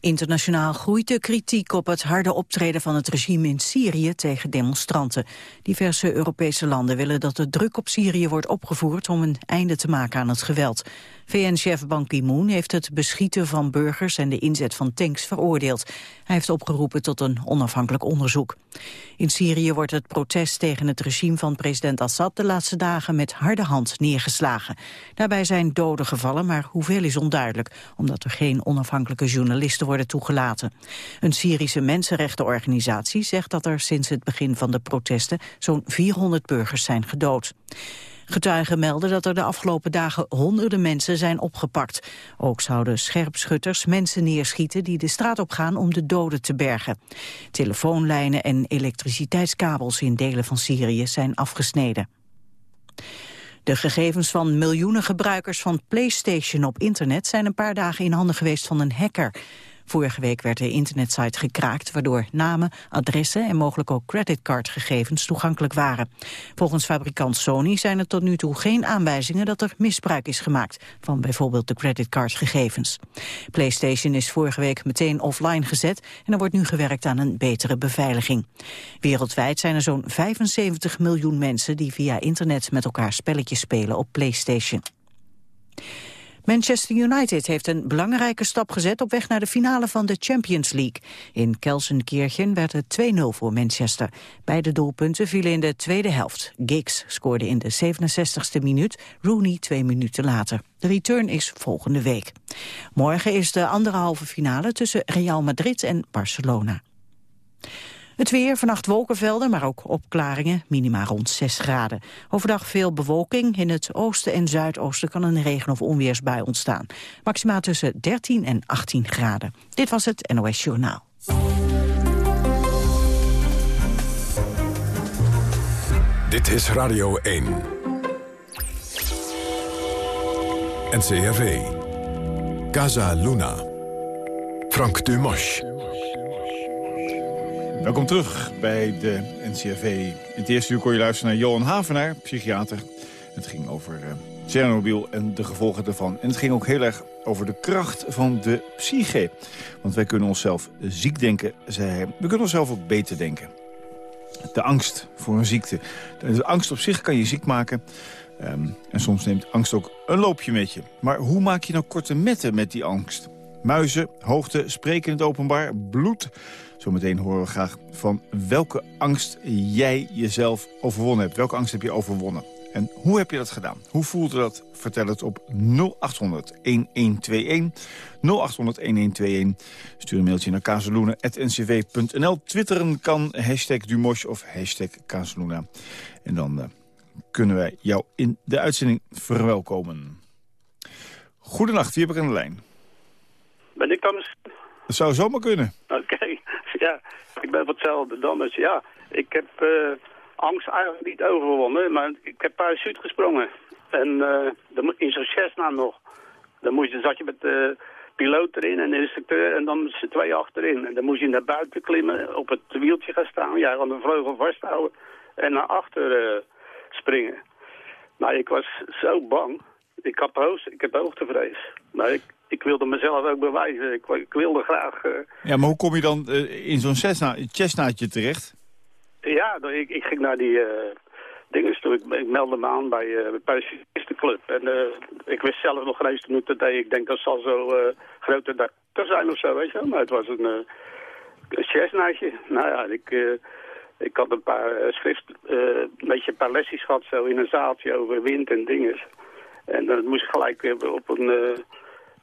Internationaal groeit de kritiek op het harde optreden van het regime in Syrië tegen demonstranten. Diverse Europese landen willen dat de druk op Syrië wordt opgevoerd om een einde te maken aan het geweld. VN-chef Ban Ki-moon heeft het beschieten van burgers en de inzet van tanks veroordeeld. Hij heeft opgeroepen tot een onafhankelijk onderzoek. In Syrië wordt het protest tegen het regime van president Assad de laatste dagen met harde hand neergeslagen. Daarbij zijn doden gevallen, maar hoeveel is onduidelijk, omdat er geen onafhankelijke journalisten worden toegelaten. Een Syrische mensenrechtenorganisatie zegt dat er sinds het begin van de protesten zo'n 400 burgers zijn gedood. Getuigen melden dat er de afgelopen dagen honderden mensen zijn opgepakt. Ook zouden scherpschutters mensen neerschieten die de straat op gaan om de doden te bergen. Telefoonlijnen en elektriciteitskabels in delen van Syrië zijn afgesneden. De gegevens van miljoenen gebruikers van PlayStation op internet zijn een paar dagen in handen geweest van een hacker. Vorige week werd de internetsite gekraakt... waardoor namen, adressen en mogelijk ook creditcardgegevens toegankelijk waren. Volgens fabrikant Sony zijn er tot nu toe geen aanwijzingen... dat er misbruik is gemaakt van bijvoorbeeld de creditcardgegevens. PlayStation is vorige week meteen offline gezet... en er wordt nu gewerkt aan een betere beveiliging. Wereldwijd zijn er zo'n 75 miljoen mensen... die via internet met elkaar spelletjes spelen op PlayStation. Manchester United heeft een belangrijke stap gezet op weg naar de finale van de Champions League. In Kelsenkirchen werd het 2-0 voor Manchester. Beide doelpunten vielen in de tweede helft. Giggs scoorde in de 67ste minuut, Rooney twee minuten later. De return is volgende week. Morgen is de andere halve finale tussen Real Madrid en Barcelona. Het weer, vannacht wolkenvelden, maar ook opklaringen, minima rond 6 graden. Overdag veel bewolking, in het oosten en zuidoosten kan een regen- of onweersbui ontstaan. Maxima tussen 13 en 18 graden. Dit was het NOS Journaal. Dit is Radio 1. NCRV. Casa Luna. Frank Dumas. Welkom terug bij de NCRV. In het eerste uur kon je luisteren naar Johan Havenaar, psychiater. Het ging over uh, en de gevolgen daarvan. En het ging ook heel erg over de kracht van de psyche. Want wij kunnen onszelf ziek denken, zei hij. We kunnen onszelf ook beter denken. De angst voor een ziekte. De angst op zich kan je ziek maken. Um, en soms neemt angst ook een loopje met je. Maar hoe maak je nou korte metten met die angst? Muizen, hoogte, spreken in het openbaar, bloed... Zometeen horen we graag van welke angst jij jezelf overwonnen hebt. Welke angst heb je overwonnen? En hoe heb je dat gedaan? Hoe voelde dat? Vertel het op 0800 1121. 0800 1121. Stuur een mailtje naar kazeloenen.ncv.nl. Twitteren kan hashtag Dumosh of hashtag Kazeluna. En dan uh, kunnen wij jou in de uitzending verwelkomen. Goedenacht, wie heb ik aan de lijn? Ben ik dan misschien? Dat zou zomaar kunnen. Oké. Ja, ik ben wat hetzelfde dan. Dus ja, ik heb uh, angst eigenlijk niet overwonnen, maar ik heb parachute gesprongen. En uh, in zo'n Cessna nog. Dan moest je, zat je met de piloot erin en de instructeur en dan z'n twee achterin. En dan moest je naar buiten klimmen, op het wieltje gaan staan. Ja, aan de vleugel vasthouden en naar achter springen. Nou, ik was zo bang. Ik, hoog, ik heb hoogtevrees. Maar ik, ik wilde mezelf ook bewijzen. Ik, ik wilde graag... Uh... Ja, maar hoe kom je dan uh, in zo'n chestnaatje terecht? Ja, ik, ik ging naar die uh, dingen toe. Ik, ik, meldde me aan bij, uh, de club. En ik wist zelf nog geen eens te moeten dat Ik denk dat zal zo grote dag zijn of zo, weet je. Maar het was een, een chestnaatje. Nou ja, ik... ik had een paar schrift, een beetje een paar lesjes gehad zo in een zaaltje over wind en dingen. En dan moest ik gelijk weer op een,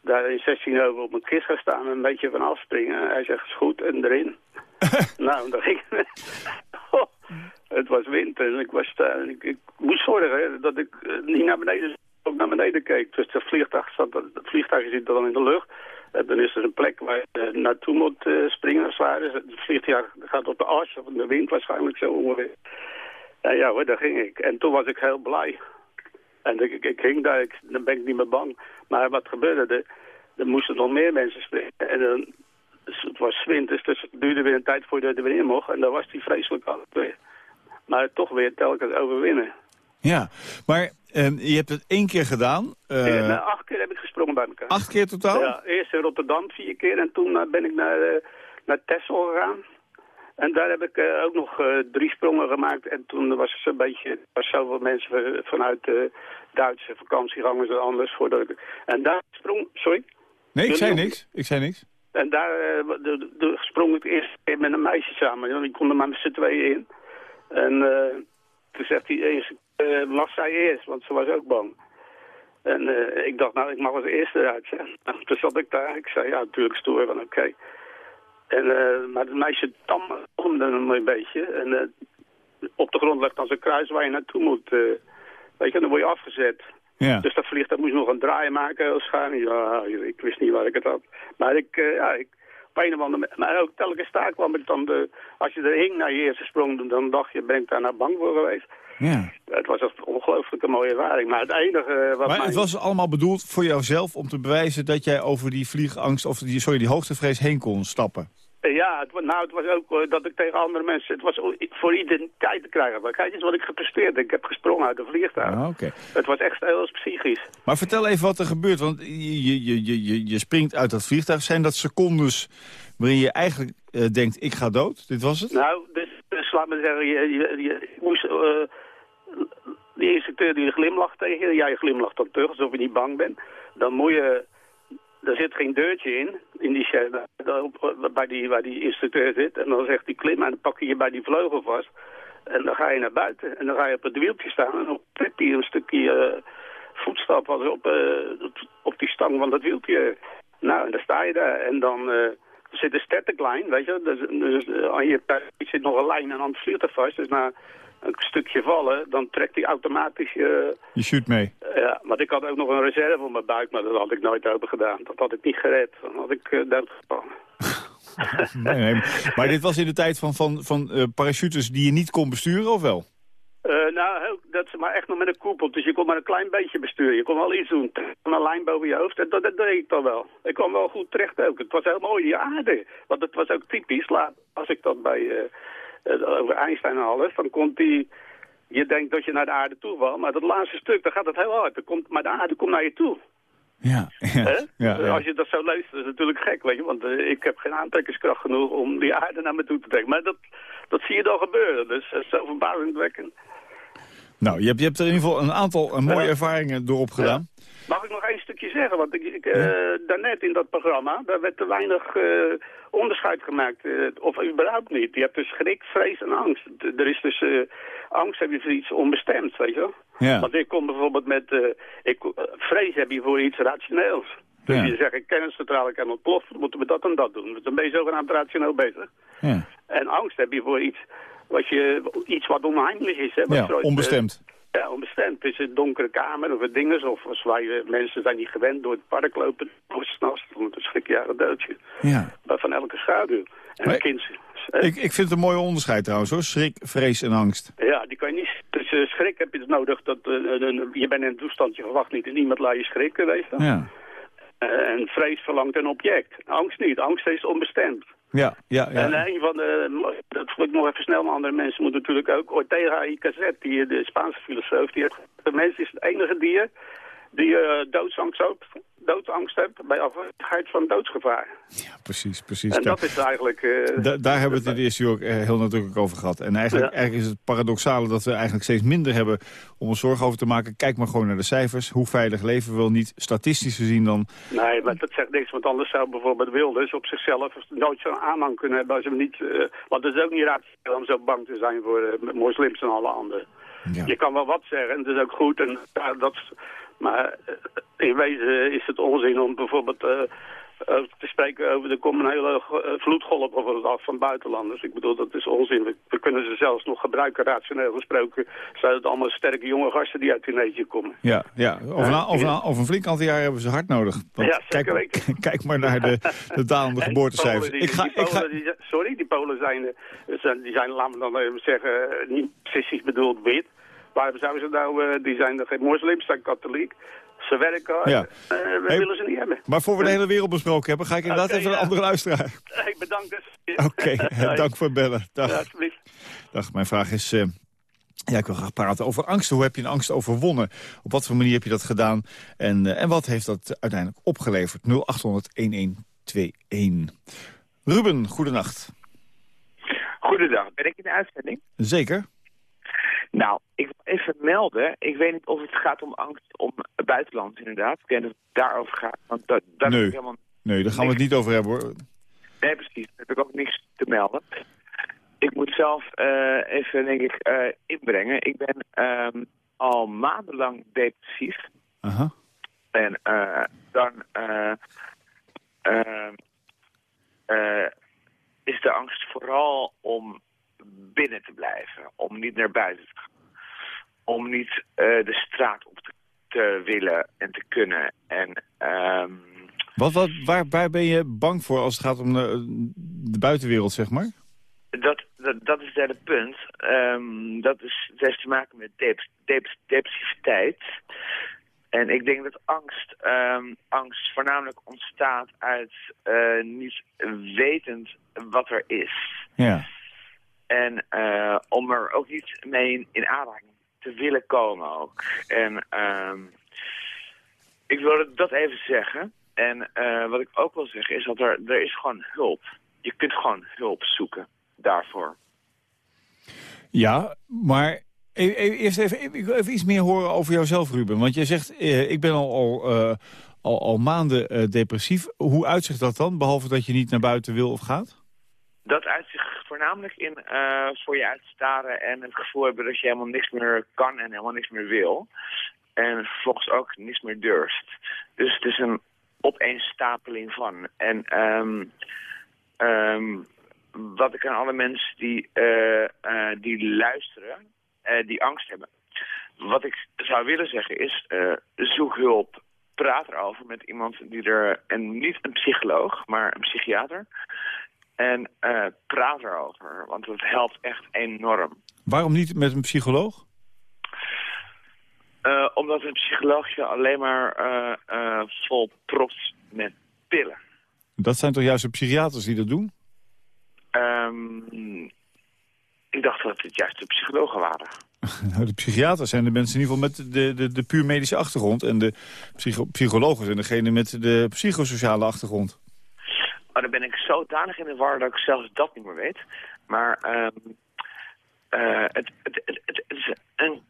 daar in 16 over op mijn kist gaan staan en een beetje van afspringen. Hij zegt, is goed, en erin. nou, dan ging oh, Het was winter en ik, was, uh, ik, ik, moest zorgen dat ik uh, niet naar beneden, ook naar beneden keek. Dus het vliegtuig, zat, het vliegtuig zit dan in de lucht. En dan is er een plek waar je uh, naartoe moet springen als het ware. Het vliegtuig gaat op de as, of de wind waarschijnlijk zo ongeveer. En ja hoor, daar ging ik. En toen was ik heel blij. En ik, ik, ik ging daar, ik, dan ben ik niet meer bang. Maar wat gebeurde er? Er moesten nog meer mensen springen. En dan, het was winters, dus het duurde weer een tijd voordat je er weer in mocht. En dan was die vreselijk weer. Maar toch weer telkens overwinnen. Ja, maar uh, je hebt het één keer gedaan. Uh... Ja, nou, acht keer heb ik gesprongen bij elkaar. Acht keer totaal? Ja, eerst in Rotterdam vier keer en toen ben ik naar, uh, naar Texel gegaan. En daar heb ik uh, ook nog uh, drie sprongen gemaakt. En toen was het een beetje, er was zoveel mensen vanuit de Duitse vakantiegangers en anders. Voordat ik, en daar sprong, sorry? Nee, ik zei niks. Ik zei niks. En daar uh, de, de, sprong ik eerst met een meisje samen. Die konden maar met z'n tweeën in. En toen zegt hij eens, was zij eerst, want ze was ook bang. En ik dacht, nou, ik mag als eerste eruit. Nou, toen zat ik daar. Ik zei, ja, natuurlijk stoer van oké. Okay. En, uh, maar het meisje tamde hem een beetje. En uh, op de grond ligt dan zo'n kruis waar je naartoe moet. Uh, weet je, dan word je afgezet. Ja. Dus dat vliegtuig moest nog een draai maken waarschijnlijk. Ja, ik wist niet waar ik het had. Maar ik, ja, ik, op een of andere Maar ook telkens daar kwam ik dan de... Als je er hing naar je eerste sprong, dan dacht je, ben ik daar nou bang voor geweest. Ja. Het was een mooie ervaring. Maar het enige wat Maar het was allemaal bedoeld voor jouzelf om te bewijzen dat jij over die vliegangst... of die, sorry, die hoogtevrees heen kon stappen. Ja, het, nou, het was ook uh, dat ik tegen andere mensen... Het was voor identiteit te krijgen. Maar kijk eens wat ik gepresteerd Ik heb gesprongen uit de vliegtuig. Ah, okay. Het was echt heel psychisch. Maar vertel even wat er gebeurt. Want je, je, je, je springt uit dat vliegtuig. Zijn dat secondes waarin je eigenlijk uh, denkt, ik ga dood? Dit was het? Nou, dus, dus laat me zeggen, je, je, je moest... Uh, die instructeur die glimlacht tegen je, jij glimlacht dan terug alsof je niet bang bent. Dan moet je er zit geen deurtje in, in die bij die, waar die instructeur zit. En dan zegt hij klim en dan pak je je bij die vleugel vast. En dan ga je naar buiten en dan ga je op het wieltje staan. En dan trek je een stukje uh, voetstap was op, uh, op die stang van dat wieltje. Nou, en dan sta je daar en dan... Er zit een static line, weet je. Dus, dus aan je zit nog een lijn en dan vliegt er vast. Dus na een stukje vallen, dan trekt hij automatisch je... Je shoot mee. Ja, maar ik had ook nog een reserve op mijn buik, maar dat had ik nooit open gedaan. Dat had ik niet gered. Dan had ik uh, doodgevallen. nee, nee, maar dit was in de tijd van, van, van uh, parachutes die je niet kon besturen, of wel? Uh, nou, dat is maar echt nog met een koepel. Dus je kon maar een klein beetje besturen. Je kon wel iets doen. Een lijn boven je hoofd. En dat, dat deed ik dan wel. Ik kwam wel goed terecht ook. Het was heel mooi, die aarde. Want het was ook typisch. Laat, als ik dat bij... Uh, over Einstein en alles, dan komt die... Je denkt dat je naar de aarde toe valt, maar dat laatste stuk, dan gaat het heel hard. Dan komt, maar de aarde komt naar je toe. Ja, ja, ja, ja, Als je dat zo leest, is het natuurlijk gek, weet je. Want uh, ik heb geen aantrekkingskracht genoeg om die aarde naar me toe te trekken. Maar dat, dat zie je dan gebeuren, dus dat is zo verbazingwekkend. Nou, je hebt, je hebt er in ieder geval een aantal uh, mooie ervaringen door opgedaan. Mag ik nog één stukje zeggen? Want ik, ik, uh, daarnet in dat programma, daar werd te weinig onderscheid gemaakt. Uh, of überhaupt niet. Je hebt dus schrik, vrees en angst. Er is dus angst heb je voor iets onbestemd, weet je wel? Ja. Want ik kom bijvoorbeeld met... ik, vrees heb je voor iets rationeels. Dus Ja. je zegt, een kerncentrale kan ontploffen, moeten we dat en dat doen. Dus dan ben je zogenaamd rationeel bezig. Ja, En angst heb je voor iets wat, je, iets wat onheimelijk is. Hè, wat ja onbestemd. eh, ja, onbestemd. Het is een donkere kamer of een dinges. Of als wij, eh, mensen zijn niet gewend door het park lopen. S'nachts, dan schrik je een doodje. Ja. Maar van elke schaduw. En Maar kind... eh, Ik, ik vind het een mooi onderscheid trouwens hoor. Schrik, vrees en angst. Ja, die kan je niet... Dus eh, schrik heb je dus nodig. Dat, eh, je bent in een toestand, je verwacht niet. En iemand laat je schrikken, weet je. Ja, Eh, en vrees verlangt een object. Angst niet. Angst is onbestemd. Ja, ja. En ja. een van de, dat ik nog even snel, maar andere mensen moeten natuurlijk ook, Ortega y die, de Spaanse filosoof, die heeft, de mens is het enige dier die eh doodsangst, heeft, doodsangst heeft bij afwezigheid van doodsgevaar. Ja, precies, precies. En dat is eigenlijk... eh, Da- daar hebben we het in de eerste uur ook eh, heel nadrukkelijk over gehad. En eigenlijk, Ja. eigenlijk is het paradoxale dat we eigenlijk steeds minder hebben om ons zorgen over te maken. Kijk maar gewoon naar de cijfers. Hoe veilig leven we wel niet, statistisch gezien dan. Nee, maar dat zegt niks, want anders zou bijvoorbeeld Wilders op zichzelf nooit zo'n aanhang kunnen hebben als hem niet... want het is ook niet rationeel om zo bang te zijn voor moslims en alle anderen. Ja. Je kan wel wat zeggen, en dat is ook goed. En, ja, dat, maar eh, in wezen is het onzin om bijvoorbeeld eh, eh, te spreken over... er een hele vloedgolf bijvoorbeeld af van buitenlanders. Ik bedoel, dat is onzin. We, we kunnen ze zelfs nog gebruiken, rationeel gesproken. Zijn het allemaal sterke jonge gasten die uit Tunesië komen. Ja, ja. Over, een, over, een, over een flink aantal jaar hebben ze hard nodig. Want Ja, kijk, weten. kijk maar naar de, de dalende En geboortecijfers. die Ik ga, die ik ga, Polen, die- sorry, die Polen zijn, zijn, die zijn, laten we dan even zeggen, niet precies bedoeld wit. Waarom zouden ze nou, eh, die zijn geen moslims, zijn katholiek. Ze werken hard. Ja. Eh, we Hey, willen ze niet hebben. maar voor we de hele wereld besproken hebben, ga ik inderdaad Oké, even een andere luisteraar. Ik bedank dus. Oké, dank voor het bellen. Dag. Ja, alsjeblieft. Dag, mijn vraag is... eh, Ja, ik wil graag praten over angst. Hoe heb je een angst overwonnen? Op wat voor manier heb je dat gedaan? En, uh, en wat heeft dat uiteindelijk opgeleverd? 0800-1121. Ruben, goedenacht. Goedendag. Ben ik in de uitzending? Zeker. Nou, ik wil even melden. Ik weet niet of het gaat om angst om buitenland inderdaad. Ik denk dat het daarover gaat. Want dat, dat nee. is helemaal... nee, daar gaan we het niet over hebben hoor. Nee, precies. Daar heb ik ook niks te melden. Ik moet zelf uh, even, denk ik, uh, inbrengen. Ik ben um, al maandenlang depressief. Uh -huh. En uh, dan is de angst vooral om binnen te blijven. Om niet naar buiten te gaan. Om niet de straat op te, te, willen en te kunnen. En... Um, wat, wat, waar, waar ben je bang voor als het gaat om de, de buitenwereld, zeg maar? Dat, dat, dat is het derde punt. Um, dat is, het heeft te maken met dep dep depressiviteit. En ik denk dat angst, um, angst voornamelijk ontstaat uit uh, niet wetend wat er is. Ja. En uh, om er ook niet mee in, in aanraking te willen komen ook. En um, ik wilde dat even zeggen. En uh, wat ik ook wil zeggen is dat er, er is gewoon hulp. Je kunt gewoon hulp zoeken daarvoor. Ja, maar eerst even, even iets meer horen over jouzelf, Ruben. Want je zegt, eh, ik ben al, al, al, al maanden depressief. Hoe uitzicht dat dan, behalve dat je niet naar buiten wil of gaat? Dat uitzicht voornamelijk in uh, voor je uitstaren en het gevoel hebben dat je helemaal niks meer kan en helemaal niks meer wil. En vervolgens ook niks meer durft. Dus het is een opeenstapeling van. En um, um, wat ik aan alle mensen die, uh, uh, die luisteren, die angst hebben. Wat ik zou willen zeggen is, zoek hulp. Praat erover met iemand die er, en niet een psycholoog, maar een psychiater. En praat erover, want het helpt echt enorm. Waarom niet met een psycholoog? omdat een psycholoog je alleen maar vol propt met pillen. Dat zijn toch juist de psychiaters die dat doen? Um, ik dacht dat het juist de psychologen waren. Nou, de psychiaters zijn de mensen in ieder geval met de, de, de puur medische achtergrond. En de psycho psychologen zijn degene met de psychosociale achtergrond. Oh, dan ben ik zodanig in de war dat ik zelfs dat niet meer weet. Maar um, uh, het, het, het, het, is een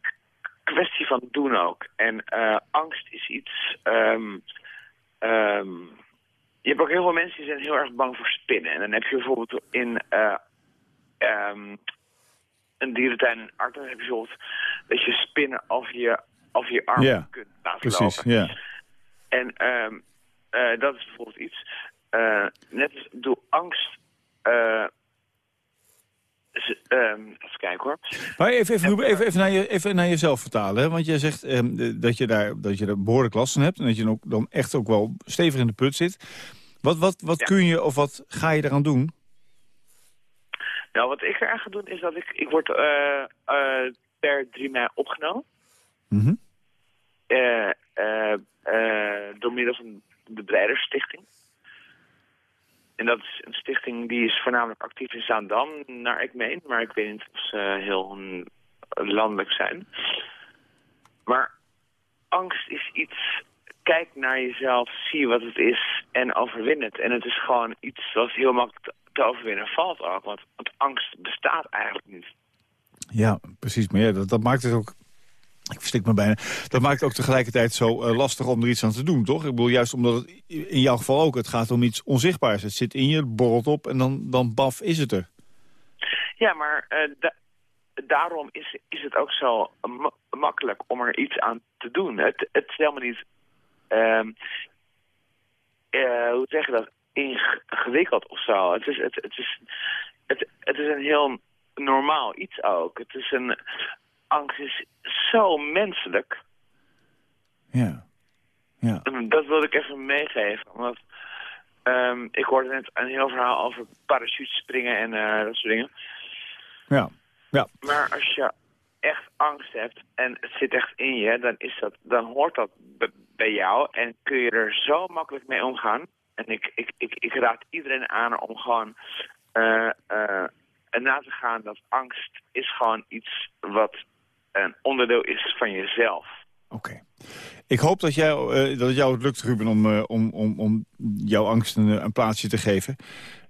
kwestie van doen ook. En uh, angst is iets... Um, um, je hebt ook heel veel mensen die zijn heel erg bang voor spinnen. En dan heb je bijvoorbeeld in uh, um, een dierentuin in heb je bijvoorbeeld dat je spinnen over je, over je arm kunt laten precies, lopen. Ja. En um, uh, dat is bijvoorbeeld iets. Uh, net door angst... Uh, um, even kijken hoor. Maar even, even, even, even, naar, je, even naar jezelf vertalen. Hè? Want je zegt um, dat, je daar, dat je daar behoorlijk last van hebt. En dat je ook, dan echt ook wel stevig in de put zit. Wat, wat, wat Ja. kun je of wat ga je eraan doen? Nou, wat ik eraan ga doen is dat ik... Ik word uh, uh, per 3 mei opgenomen. Uh, door middel van de Breiderstichting. En dat is een stichting die is voornamelijk actief in Zaandam, naar ik meen. Maar ik weet niet of ze heel landelijk zijn. Maar angst is iets... Kijk naar jezelf, zie wat het is en overwin het. En het is gewoon iets wat heel makkelijk te, overwinnen valt ook. Want, angst bestaat eigenlijk niet. Ja, precies. Maar ja, dat, dat maakt het ook... Ik verstik me bijna. Dat maakt ook tegelijkertijd zo uh, lastig om er iets aan te doen, toch? Ik bedoel, juist omdat het in jouw geval ook... het gaat om iets onzichtbaars. Het zit in je, het borrelt op en dan, dan baf is het er. Ja, maar da daarom is, is het ook zo ma makkelijk om er iets aan te doen. Het, het is helemaal niet... Uh, uh, hoe zeg je dat? Ingewikkeld of zo. Het is, het, het, is, het, het is een heel normaal iets ook. Het is een... Angst is zo menselijk. Ja. ja. Dat wilde ik even meegeven. Omdat um, ik hoorde net een heel verhaal over parachutespringen en uh, dat soort dingen. Ja. ja. Maar als je echt angst hebt en het zit echt in je, dan, is dat, dan hoort dat bij jou en kun je er zo makkelijk mee omgaan. En ik, ik, ik, ik raad iedereen aan om gewoon uh, uh, na te gaan dat angst is gewoon iets wat een onderdeel is van jezelf. Oké. Ik hoop dat, jij, uh, dat het jou het lukt, Ruben, om, uh, om, om, om jouw angst een, een plaatsje te geven.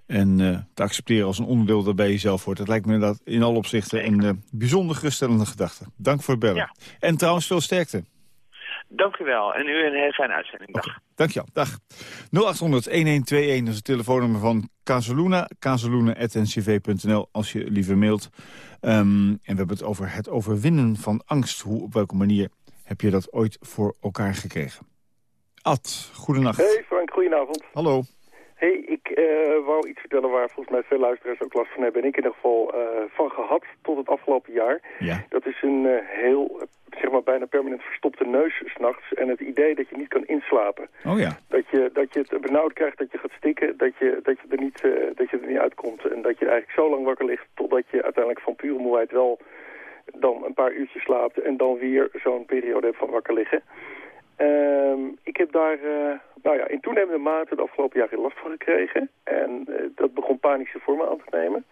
En uh, te accepteren als een onderdeel dat bij jezelf hoort. Dat lijkt me dat in alle opzichten een bijzonder geruststellende gedachte. Dank voor het bellen. Ja. En trouwens, veel sterkte. Dank u wel. En u een heel fijne uitzending. Dag. Okay. Dank je wel. Dag. 0800-1121 is het telefoonnummer van Casaluna. Casaluna.ncv.nl als je liever mailt. Um, en we hebben het over het overwinnen van angst. Hoe, op welke manier heb je dat ooit voor elkaar gekregen? Ad, goedenacht. Hey Frank, goedenavond. Hallo. Hey, ik uh, wou iets vertellen waar volgens mij veel luisteraars ook last van hebben. En ik in ieder geval uh, van gehad tot het afgelopen jaar. Ja. Dat is een uh, heel, zeg maar bijna permanent verstopte neus s'nachts. En het idee dat je niet kan inslapen. Oh ja. Dat je, dat je het benauwd krijgt, dat je gaat stikken, dat je, dat je, er, niet, dat je er niet uitkomt. En dat je eigenlijk zo lang wakker ligt totdat je uiteindelijk van pure moeheid wel dan een paar uurtjes slaapt en dan weer zo'n periode hebt van wakker liggen. Uh, ik heb daar uh, nou ja, in toenemende mate de afgelopen jaren last van gekregen. En uh, dat begon panische vormen aan te nemen.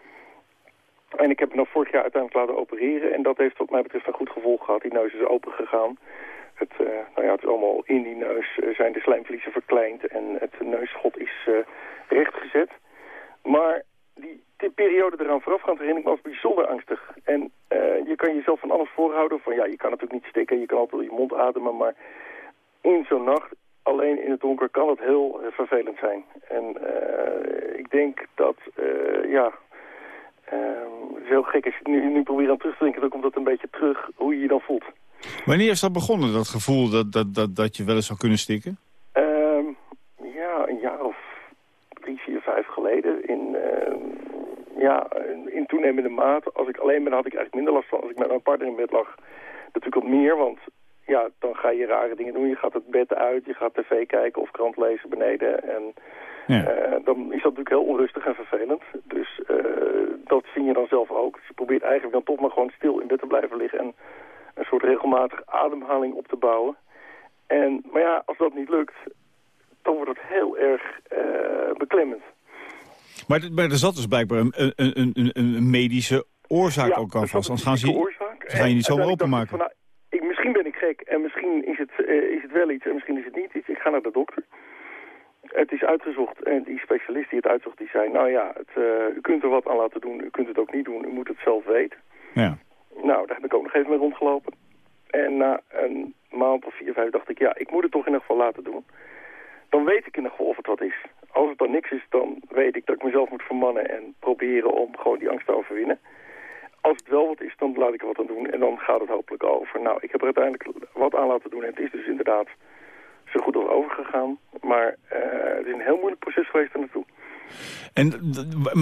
En ik heb me nog vorig jaar uiteindelijk laten opereren. En dat heeft wat mij betreft een goed gevolg gehad. Die neus is open gegaan. Het, uh, nou ja, het is allemaal in die neus zijn de slijmvliezen verkleind. En het neusschot is rechtgezet. Maar die, die periode eraan voorafgaand herinner ik me als bijzonder angstig. En je kan jezelf van alles voorhouden. Van ja, je kan natuurlijk niet stikken, je kan altijd je mond ademen. Maar in zo'n nacht, alleen in het donker, kan het heel uh, vervelend zijn. En uh, ik denk dat, ja, het is heel gek. Als je nu, nu probeer aan terug te denken, dan komt dat een beetje terug hoe je je dan voelt. Wanneer is dat begonnen, dat gevoel dat, dat, dat, dat je wel eens zou kunnen stikken? Ehm, ja, een jaar of drie, vier, vijf geleden. In, uh, ja, in toenemende mate. Als ik alleen ben, had ik eigenlijk minder last van. Als ik met mijn partner in bed lag, natuurlijk wat meer. Want ja, dan ga je rare dingen doen. Je gaat het bed uit, je gaat tv kijken of krant lezen beneden. En ja. uh, dan is dat natuurlijk heel onrustig en vervelend. Dus uh, dat vind je dan zelf ook. Dus je probeert eigenlijk dan toch maar gewoon stil in bed te blijven liggen. En een soort regelmatig ademhaling op te bouwen. En, maar ja, als dat niet lukt, dan wordt het heel erg uh, beklemmend. Maar, maar er zat dus blijkbaar een, een, een, een medische oorzaak ja, ook aan vast. Anders gaan ze, oorzaak. ze gaan je niet zomaar openmaken. Van, nou, ik, misschien ben ik gek en misschien is het, uh, is het wel iets en misschien is het niet iets. Ik ga naar de dokter. Het is uitgezocht en die specialist die het uitzocht, die zei... nou ja, het, uh, u kunt er wat aan laten doen, u kunt het ook niet doen, u moet het zelf weten. Ja. Nou, daar heb ik ook nog even mee rondgelopen. En na een maand of vier, vijf dacht ik, ja, ik moet het toch in ieder geval laten doen. Dan weet ik in ieder geval of het wat is. Als het dan niks is, dan weet ik dat ik mezelf moet vermannen en proberen om gewoon die angst te overwinnen. Als het wel wat is, dan laat ik er wat aan doen en dan gaat het hopelijk over. Nou, ik heb er uiteindelijk wat aan laten doen en het is dus inderdaad zo goed als overgegaan. Maar uh, het is een heel moeilijk proces geweest er naartoe. En,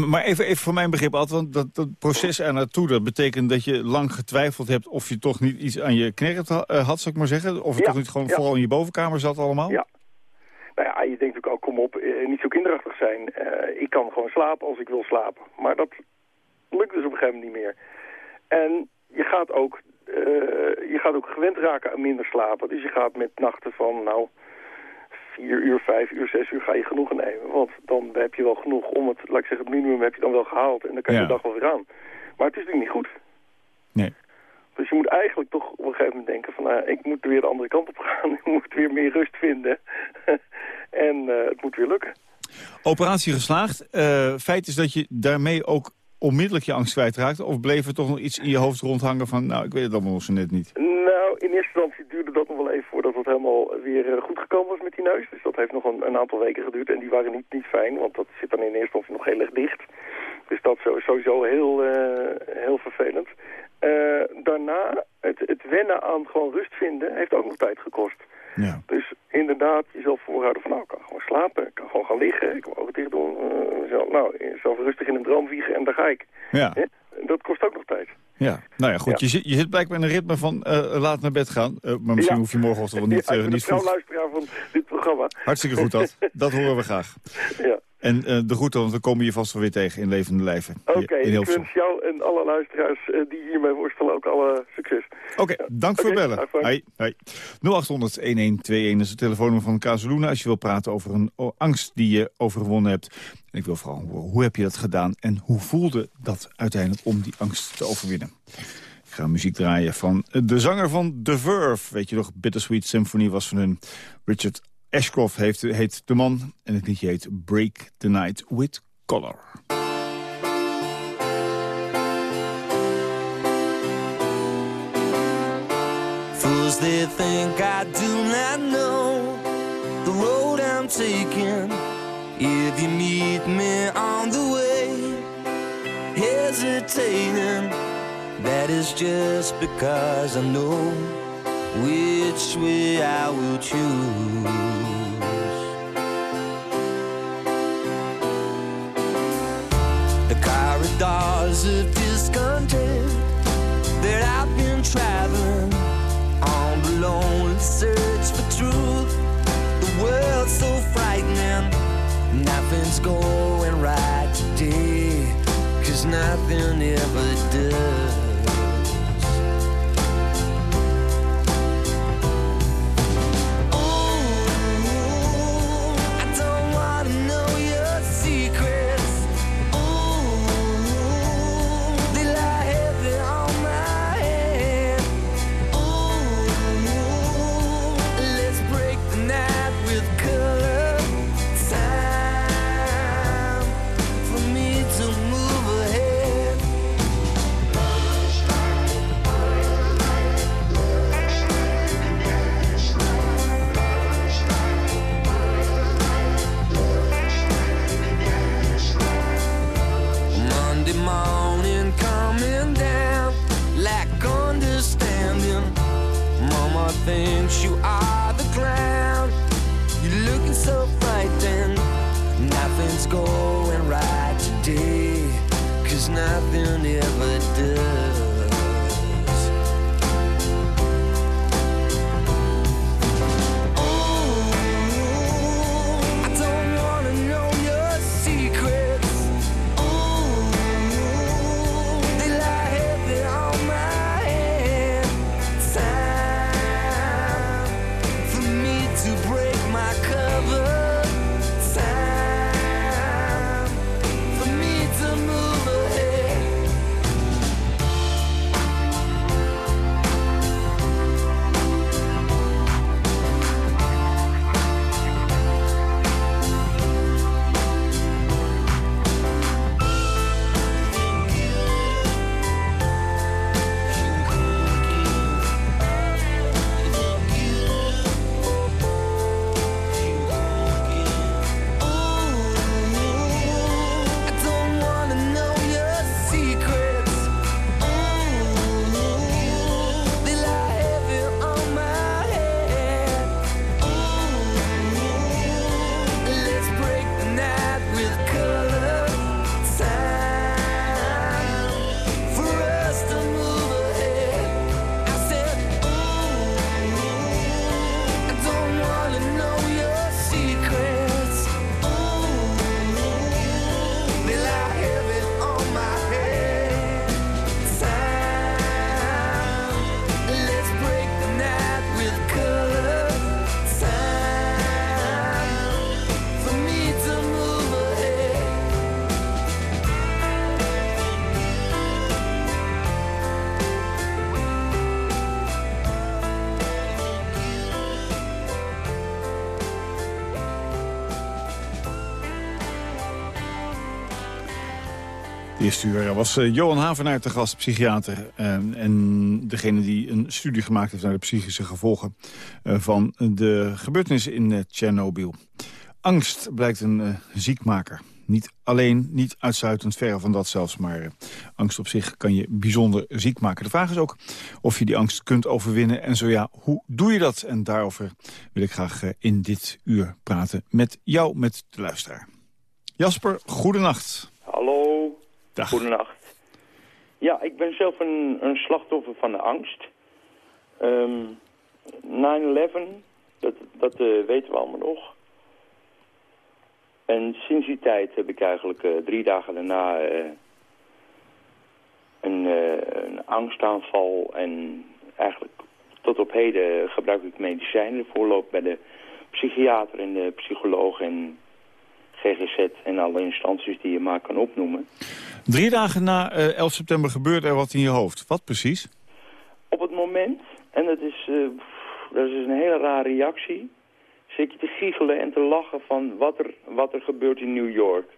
maar even, even voor mijn begrip, Ad, want dat, dat proces er naartoe... dat betekent dat je lang getwijfeld hebt of je toch niet iets aan je knerret had, zou ik maar zeggen? Of het ja, toch niet gewoon ja. vooral in je bovenkamer zat allemaal? Ja. Nou ja, je denkt ook, oh, kom op, uh, niet zo kinderachtig zijn. Uh, ik kan gewoon slapen als ik wil slapen. Maar dat lukt dus op een gegeven moment niet meer. En je gaat ook, uh, je gaat ook gewend raken aan minder slapen. Dus je gaat met nachten van, nou, vier uur, vijf uur, zes uur ga je genoegen nemen. Want dan heb je wel genoeg om het, laat ik zeggen, het minimum heb je dan wel gehaald. En dan kan je Ja. de dag wel weer aan. Maar het is natuurlijk niet goed. Nee. Dus je moet eigenlijk toch op een gegeven moment denken van... nou, ik moet weer de andere kant op gaan. Ik moet weer meer rust vinden. en uh, het moet weer lukken. Operatie geslaagd. Uh, feit is dat je daarmee ook onmiddellijk je angst kwijtraakt? Of bleef er toch nog iets in je hoofd rondhangen van... nou, ik weet het allemaal nog zo net niet? Nou, in eerste instantie duurde dat nog wel even voordat het helemaal weer uh, goed gekomen was met die neus. Dus dat heeft nog een, een, aantal weken geduurd. En die waren niet, niet fijn, want dat zit dan in eerste instantie nog heel erg dicht. Dus dat is sowieso heel, uh, heel vervelend. Uh, daarna, het, het wennen aan gewoon rust vinden, heeft ook nog tijd gekost. Ja. Dus inderdaad, jezelf voorhouden van nou, ik kan gewoon slapen, ik kan gewoon gaan liggen, ik kan ogen dicht doen. Uh, zo, nou, zelf rustig in een droom wiegen en daar ga ik. Ja. He? Dat kost ook nog tijd. Ja, nou ja, goed. Ja. Je, zit, je zit blijkbaar in een ritme van uh, laat naar bed gaan. Uh, maar misschien ja. hoef je morgenochtend wel niet, ja, ik uh, niet luisteraar van dit programma. Hartstikke goed, dat. dat horen we graag. Ja. En uh, de groeten, want we komen je vast wel weer tegen in levende lijven. Oké, okay, ik wens jou en alle luisteraars uh, die hiermee worstelen ook alle succes. Oké, okay, dank voor bellen. Hoi, hoi. 0800-1121 is het telefoonnummer van Casaluna... als je wil praten over een angst die je overwonnen hebt. En ik wil vooral horen, hoe heb je dat gedaan... en hoe voelde dat uiteindelijk om die angst te overwinnen? ga muziek draaien van de zanger van The Verve. Weet je nog, Bittersweet Symphony was van hun. Richard Ashcroft heeft, heet de man. En het liedje heet Break the Night with Color. Fools they think I do not know The road I'm taking If you meet me on the way Hesitating That is just because I know which way I will choose. The corridors of discontent that I've been traveling on the lonely search for truth. The world's so frightening, nothing's going right today, cause nothing ever was eh, Johan Havenaar te gast, psychiater. Ehm, en degene die een studie gemaakt heeft naar de psychische gevolgen... Eh, van de gebeurtenissen in eh, Tsjernobyl. Angst blijkt een ziekmaker. Niet alleen, niet uitsluitend, verre van dat zelfs. Maar angst op zich kan je bijzonder ziek maken. De vraag is ook of je die angst kunt overwinnen. En zo ja, hoe doe je dat? En daarover wil ik graag in dit uur praten met jou, met de luisteraar. Jasper, goedenacht. Hallo. Dag. Goedenacht. Ja, ik ben zelf een, een slachtoffer van de angst. Um, ehm, 9-11, dat, dat uh, weten we allemaal nog. En sinds die tijd heb ik eigenlijk uh, drie dagen daarna uh, een, een, angstaanval. En eigenlijk tot op heden gebruik ik medicijnen. Voorloop bij de psychiater en de psycholoog en GGZ en alle instanties die je maar kan opnoemen. Drie dagen na 11 eh, september gebeurde er wat in je hoofd. Wat precies? het moment, en dat is, eh, dat is een hele rare reactie, zit je te giechelen en te lachen van wat er, wat er gebeurt in New York.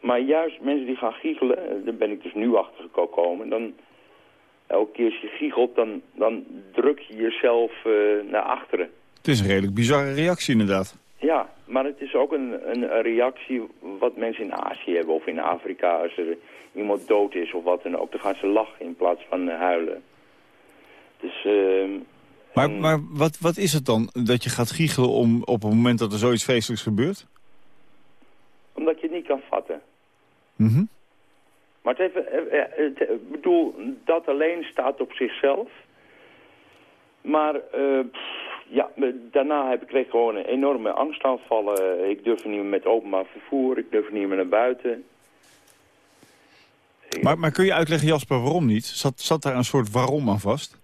Maar juist mensen die gaan giechelen, eh, daar ben ik dus nu achter gekomen, dan elke keer als je giechelt, dan, dan druk je jezelf naar achteren. Het is een redelijk bizarre reactie inderdaad. Ja, maar het is ook een, een reactie wat mensen in Azië hebben of in Afrika. Als er iemand dood is of wat dan ook, dan gaan ze lachen in plaats van huilen. Dus... ehm, Maar, en- maar wat, wat is het dan dat je gaat giechelen om, op het moment dat er zoiets feestelijks gebeurt? Omdat je het niet kan vatten. Mhm. Maar het even, eh, eh, het, eh, ik bedoel, dat alleen staat op zichzelf. Maar pff, ja, daarna heb ik kreeg gewoon een enorme angstaanvallen. Ik durfde niet meer met openbaar vervoer, ik durfde niet meer naar buiten. Maar, maar kun je uitleggen, Jasper, waarom niet? Zat, zat daar een soort waarom aan vast?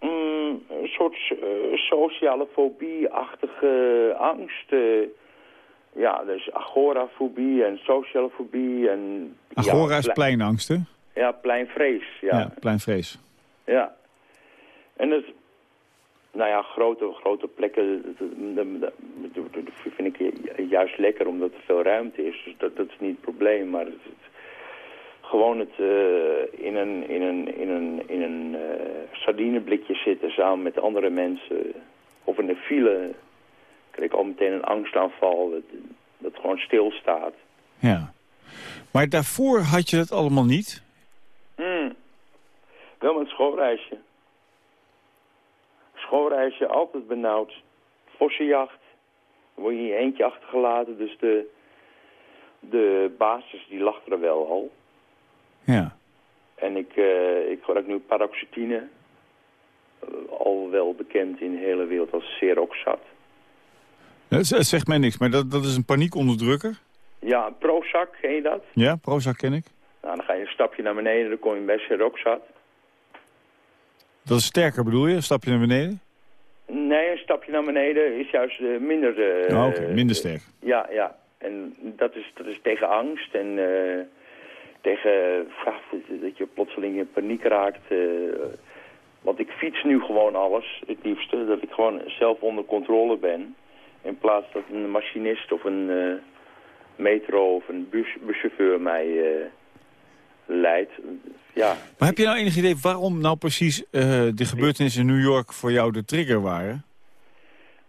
Mm, een soort eh, sociale fobie-achtige angst. eh. ja, dus agorafobie en sociale fobie en... Agora ja, is ple- pleinangst, hè? Ja, pleinvrees, Ja, ja. pleinvrees. Ja. En dat, nou ja, grote, grote plekken, dat, dat- dat- dat- dat vind ik ju- juist lekker omdat er veel ruimte is. Dus dat, dat is niet het probleem, maar het, het- gewoon het eh, in een, in een, in een, in een eh, sardineblikje zitten samen met andere mensen of in de file, kreeg ik al meteen een angstaanval dat, dat gewoon stilstaat. Ja. Maar daarvoor had je het allemaal niet? Mm. Wel met schoolreisje. Schoolreisje, altijd benauwd. Vossenjacht. Dan word je in je eentje achtergelaten, dus de, de basis die lag er wel al. Ja. En ik, eh, ik gebruik nu paroxetine. Eh, al wel bekend in de hele wereld als Seroxat. Het zegt mij niks, maar dat, dat is een paniekonderdrukker. Ja, Prozac, ken je dat? Ja, Prozac ken ik. Nou, dan ga je een stapje naar beneden, dan kom je bij Seroxat. Dat is sterker bedoel je? Stap je naar beneden? Nee, een stapje naar beneden is juist eh, minder... eh, Oh, minder sterk. Ja, ja. En dat is, dat is tegen angst en eh, tegen dat je plotseling in paniek raakt. want ik fiets nu gewoon alles, het liefste. Dat ik gewoon zelf onder controle ben. In plaats dat een machinist of een metro of een bus, buschauffeur mij leidt. Ja, Maar heb je nou enig idee waarom nou precies eh, de gebeurtenissen in New York voor jou de trigger waren?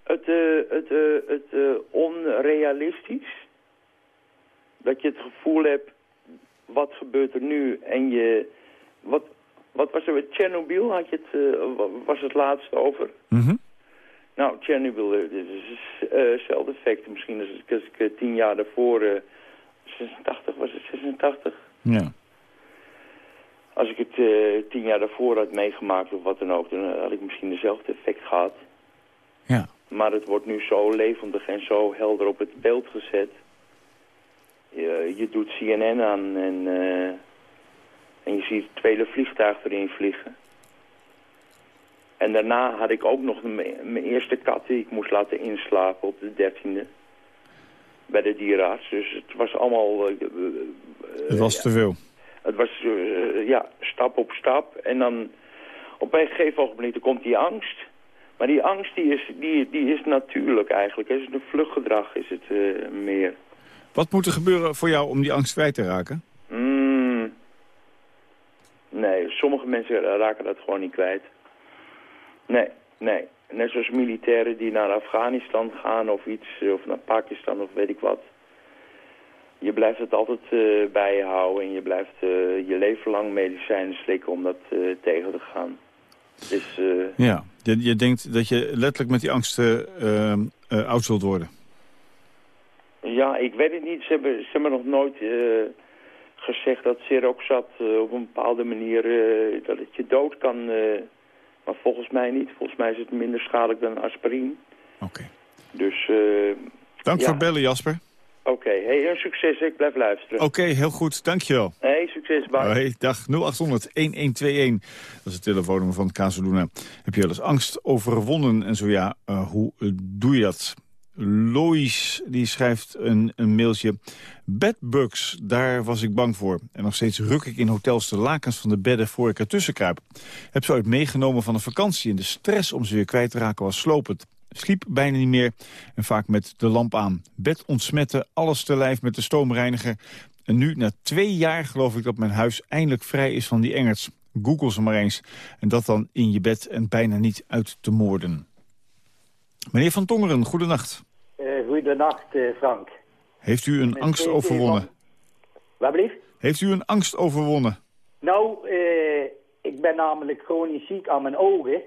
Het, eh, het, eh, het onrealistisch. Dat je het gevoel hebt, wat gebeurt er nu? En je, wat, wat was er met Tsjernobyl? Had je het, wa- was het laatst over? Mhm. Nou, Tsjernobyl, dit is hetzelfde effect. Misschien als ik, als ik tien jaar daarvoor, eh 86 was het 86? Ja. Als ik het eh, tien jaar daarvoor had meegemaakt of wat dan ook, dan had ik misschien dezelfde effect gehad. Ja. Maar het wordt nu zo levendig en zo helder op het beeld gezet. Je, je doet CNN aan en, eh, en je ziet het tweede vliegtuig erin vliegen. En daarna had ik ook nog mijn eerste kat die ik moest laten inslapen op de dertiende. Bij de dierenarts. Dus het was allemaal... eh, Het was te veel. Het was eh, ja, stap op stap. En dan op een gegeven ogenblik komt die angst. Maar die angst die is, die, die is natuurlijk eigenlijk. Is het een vluchtgedrag is het eh, meer. Wat moet er gebeuren voor jou om die angst kwijt te raken? Mm. Nee, sommige mensen raken dat gewoon niet kwijt. Nee, nee. Net zoals militairen die naar Afghanistan gaan of iets, of naar Pakistan of weet ik wat. Je blijft het altijd eh, bij je houden en je blijft eh, je leven lang medicijnen slikken om dat eh, tegen te gaan. Dus Ja. Je, je denkt dat je letterlijk met die angst eh, oud zult worden. ja, ik weet het niet. Ze hebben, ze hebben nog nooit gezegd dat Seroxat op een bepaalde manier dat het je dood kan. maar volgens mij niet. Volgens mij is het minder schadelijk dan aspirine. Oké. Dus Dank Ja. voor bellen, Jasper. Oké. Hey, een succes. Ik blijf luisteren. Oké, heel goed. Dankjewel. Hey, succes. Bye. Hoi, dag 0800-1121. Dat is het telefoonnummer van Casaluna. Heb je wel eens angst overwonnen? En zo ja, eh, hoe doe je dat? Lois die schrijft een, een mailtje. Bedbugs, daar was ik bang voor. En nog steeds ruk ik in hotels de lakens van de bedden voor ik ertussen kruip. Heb ze ooit meegenomen van een vakantie en de stress om ze weer kwijt te raken was slopend. Sliep bijna niet meer en vaak met de lamp aan. Bed ontsmetten, alles te lijf met de stoomreiniger. En nu, na twee jaar, geloof ik dat mijn huis eindelijk vrij is van die engerts. Google ze maar eens. En dat dan in je bed en bijna niet uit te moorden. Meneer Van Tongeren, goedenacht. Uh, goedenacht, Frank. Heeft u een angst overwonnen? Wat blieft? Heeft u een angst overwonnen? Nou, uh, ik ben namelijk chronisch ziek aan mijn ogen.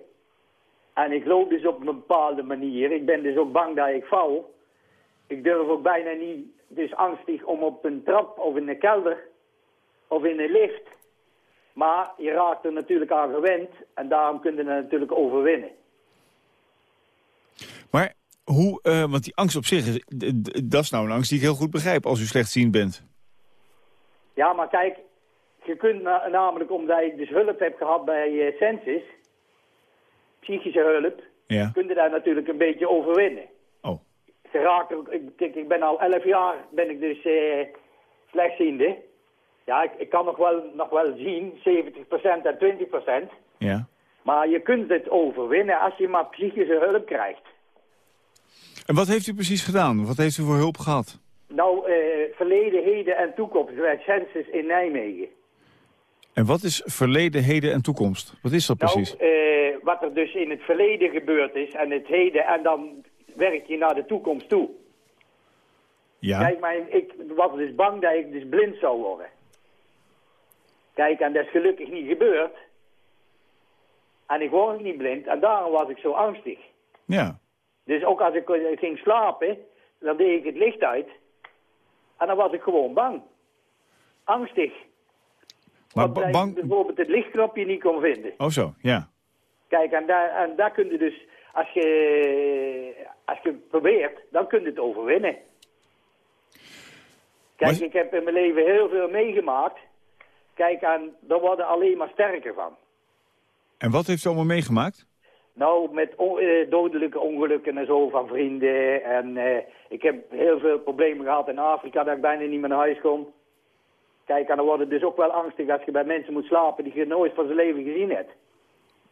En ik loop dus op een bepaalde manier. Ik ben dus ook bang dat ik val. Ik durf ook bijna niet, dus angstig om op een trap of in een kelder of in een lift. Maar je raakt er natuurlijk aan gewend en daarom kun je het natuurlijk overwinnen. Maar hoe, uh, want die angst op zich, is, dat is nou een angst die ik heel goed begrijp als u slechtziend bent. Ja, maar kijk, je kunt na, namelijk, omdat ik dus hulp heb gehad bij uh, Census, psychische hulp, ja. kun je daar natuurlijk een beetje overwinnen. Oh. Je raakt, kijk, ik ben al elf jaar, ben ik dus uh, slechtziende. Ja, ik, ik, kan nog wel, nog wel zien, 70% en 20%. Ja. Maar je kunt het overwinnen als je maar psychische hulp krijgt. En wat heeft u precies gedaan? Wat heeft u voor hulp gehad? Nou, uh, verleden, heden en toekomst bij Census in Nijmegen. En wat is verleden, heden en toekomst? Wat is dat nou, precies? Uh, wat er dus in het verleden gebeurd is en het heden... en dan werk je naar de toekomst toe. Ja. Kijk, maar ik was dus bang dat ik dus blind zou worden. Kijk, en dat is gelukkig niet gebeurd. En ik word niet blind en daarom was ik zo angstig. Ja. Dus ook als ik ging slapen, dan deed ik het licht uit. En dan was ik gewoon bang. Angstig. Maar bang... Omdat bijvoorbeeld het lichtknopje niet kon vinden. Oh zo, ja. Kijk, en daar, en daar kun je dus, als je, als je probeert, dan kun je het overwinnen. Kijk, ik heb in mijn leven heel veel meegemaakt. Kijk, en daar worden alleen maar sterker van. En wat heeft u allemaal meegemaakt? Nou, met uh, dodelijke ongelukken en zo van vrienden. En uh, ik heb heel veel problemen gehad in Afrika dat ik bijna niet meer naar huis kom. Kijk, en dan wordt het dus ook wel angstig als je bij mensen moet slapen die je nooit van zijn leven gezien hebt.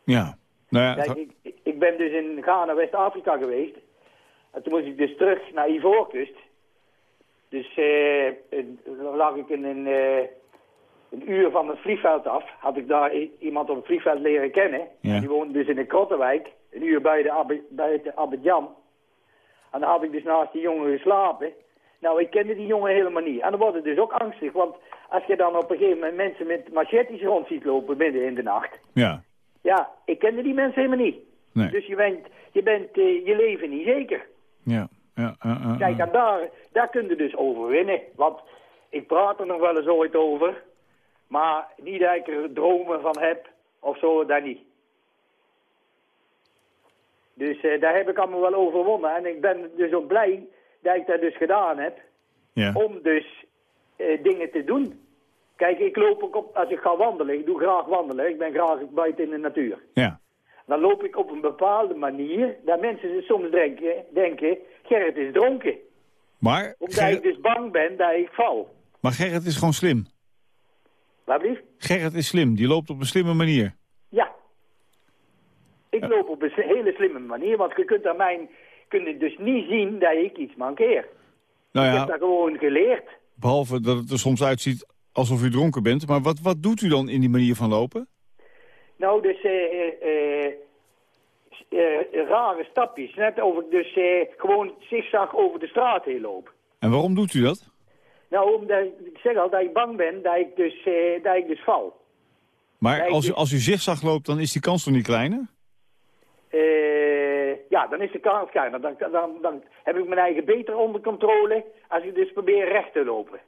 Ja. Nou ja Kijk, ik, ik, ben dus in Ghana, West-Afrika geweest. En toen moest ik dus terug naar Ivoorkust. Dus uh, lag ik in een een uur van het vliegveld af had ik daar iemand op het vliegveld leren kennen. Ja. Die woonde dus in de Krottenwijk, een uur buiten, Ab buiten Abidjan. En dan had ik dus naast die jongen geslapen. Nou, ik kende die jongen helemaal niet. En dan wordt het dus ook angstig, want als je dan op een gegeven moment mensen met machetes rond ziet lopen midden in de nacht. Ja. Ja, ik kende die mensen helemaal niet. Nee. Dus je bent je, bent, uh, je leven niet zeker. Ja. ja uh, uh, Kijk, en daar, daar kun je dus overwinnen. Want ik praat er nog wel eens ooit over. Maar niet dat ik er dromen van heb, of zo, dat niet. Dus uh, daar heb ik allemaal wel overwonnen. En ik ben dus ook blij dat ik dat dus gedaan heb. Ja. Om dus uh, dingen te doen. Kijk, ik loop ook op, als ik ga wandelen, ik doe graag wandelen. Ik ben graag buiten in de natuur. Ja. Dan loop ik op een bepaalde manier, dat mensen soms denken, denken Gerrit is dronken. Maar... Omdat Gerrit... ik dus bang ben dat ik val. Maar Gerrit is gewoon slim. Waar blieft? Gerrit is slim, die loopt op een slimme manier. Ja. Ik loop op een hele slimme manier, want je kunt aan mij kun je dus niet zien dat ik iets mankeer. Nou ja, ik heb dat gewoon geleerd. Behalve dat het er soms uitziet alsof u dronken bent. Maar wat, wat doet u dan in die manier van lopen? Nou, dus eh, eh, eh, rare stapjes. Net over, dus gewoon zigzag over de straat heen lopen. En waarom doet u dat? Nou, omdat ik zeg al dat ik bang ben dat ik dus, dat ik dus val. Maar als, dus... u, als u zigzag loopt, dan is die kans toch niet kleiner? Uh, ja, dan is de kans kleiner. Dan, dan, dan heb ik mijn eigen beter onder controle als ik dus probeer recht te lopen.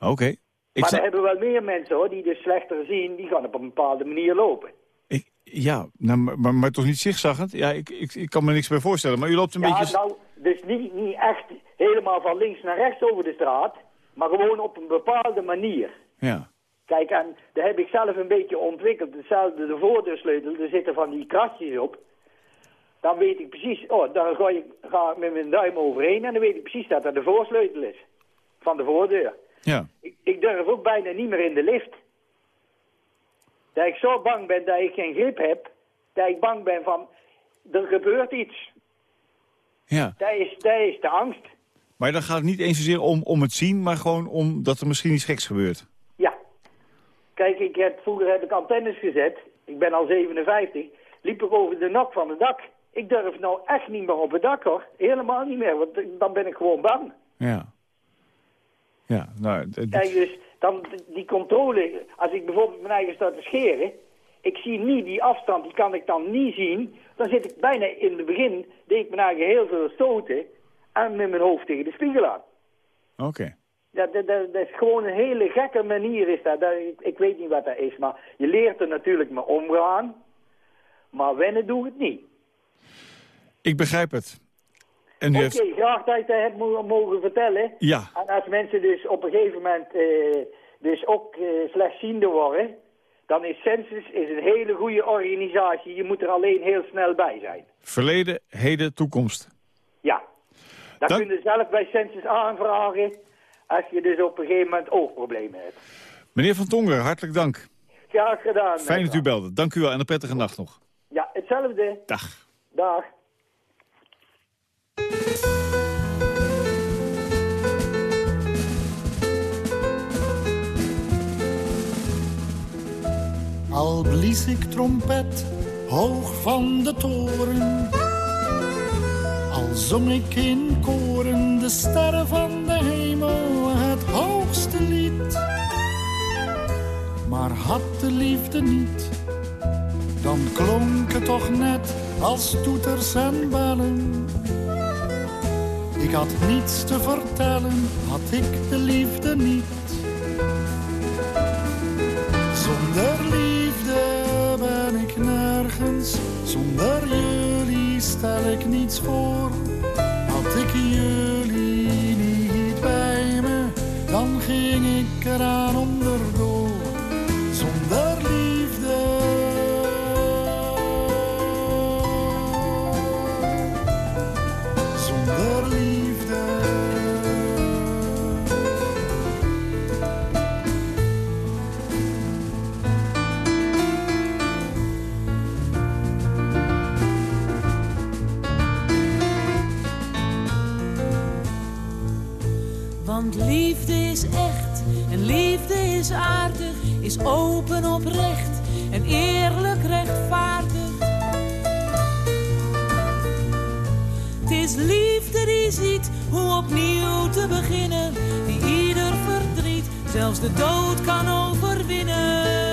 Oké. Okay. Maar sta... er hebben wel meer mensen hoor, die dus slechter zien, die gaan op een bepaalde manier lopen. Ik, ja, nou, maar, maar, toch niet zigzaggend? Ja, ik, ik, ik kan me niks bij voorstellen, maar u loopt een ja, beetje... nou, dus niet, niet echt helemaal van links naar rechts over de straat, maar gewoon op een bepaalde manier. Ja. Kijk, en daar heb ik zelf een beetje ontwikkeld. Hetzelfde de voordeursleutel, er zitten van die krasjes op. dan weet ik precies, oh, dan ga ik, ga ik met mijn duim overheen en dan weet ik precies dat dat de voorsleutel is. Van de voordeur. Ja. Ik, ik durf ook bijna niet meer in de lift. Dat ik zo bang ben dat ik geen grip heb, dat ik bang ben van, er gebeurt iets. ja. Dat is, dat is de angst. Maar dan gaat het niet eens zozeer om, om het zien, maar gewoon om dat er misschien iets geks gebeurt. Ja. Kijk, ik heb, vroeger heb ik antennes gezet. Ik ben al 57. Liep ik over de nok van het dak. Ik durf nou echt niet meer op het dak, hoor. Helemaal niet meer, want dan ben ik gewoon bang. Ja. Ja, nou... Kijk, dus dan die controle... Als ik bijvoorbeeld mijn eigen sta te scheren... Ik zie niet die afstand, die kan ik dan niet zien. Dan zit ik bijna in het begin... deed ik mijn eigen heel veel stoten... en met mijn hoofd tegen de spiegel aan. Oké. Dat, dat, dat, dat is gewoon een hele gekke manier is dat. dat ik, ik weet niet wat dat is, maar je leert er natuurlijk mee omgaan. Maar wennen doe het niet. Ik begrijp het. En u Oké, graag dat je dat hebt mo- mogen vertellen. Ja, En als mensen dus op een gegeven moment eh, dus ook eh, slechtziende worden... dan is Census is een hele goede organisatie. Je moet er alleen heel snel bij zijn. verleden, heden, toekomst. Ja. Dat Dank- kun je zelf bij Census aanvragen... als je dus op een gegeven moment oogproblemen hebt. Meneer Van Tonger, hartelijk dank. Graag gedaan. Fijn dat u belde. Dank u wel en een prettige nacht nog. Ja, hetzelfde. Dag. Dag. Al blies ik trompet hoog van de toren. Al zong ik in koren de sterren van de hemel het hoogste lied. Maar had de liefde niet, dan klonk het toch net als toeters en bellen. Ik had niets te vertellen, had ik de liefde niet. Zonder liefde zonder jullie stel ik niets voor. Had ik jullie niet bij me, dan ging ik eraan Want liefde is echt en liefde is aardig, is open oprecht en eerlijk rechtvaardig. Het is liefde die ziet hoe opnieuw te beginnen, die ieder verdriet, zelfs de dood kan overwinnen.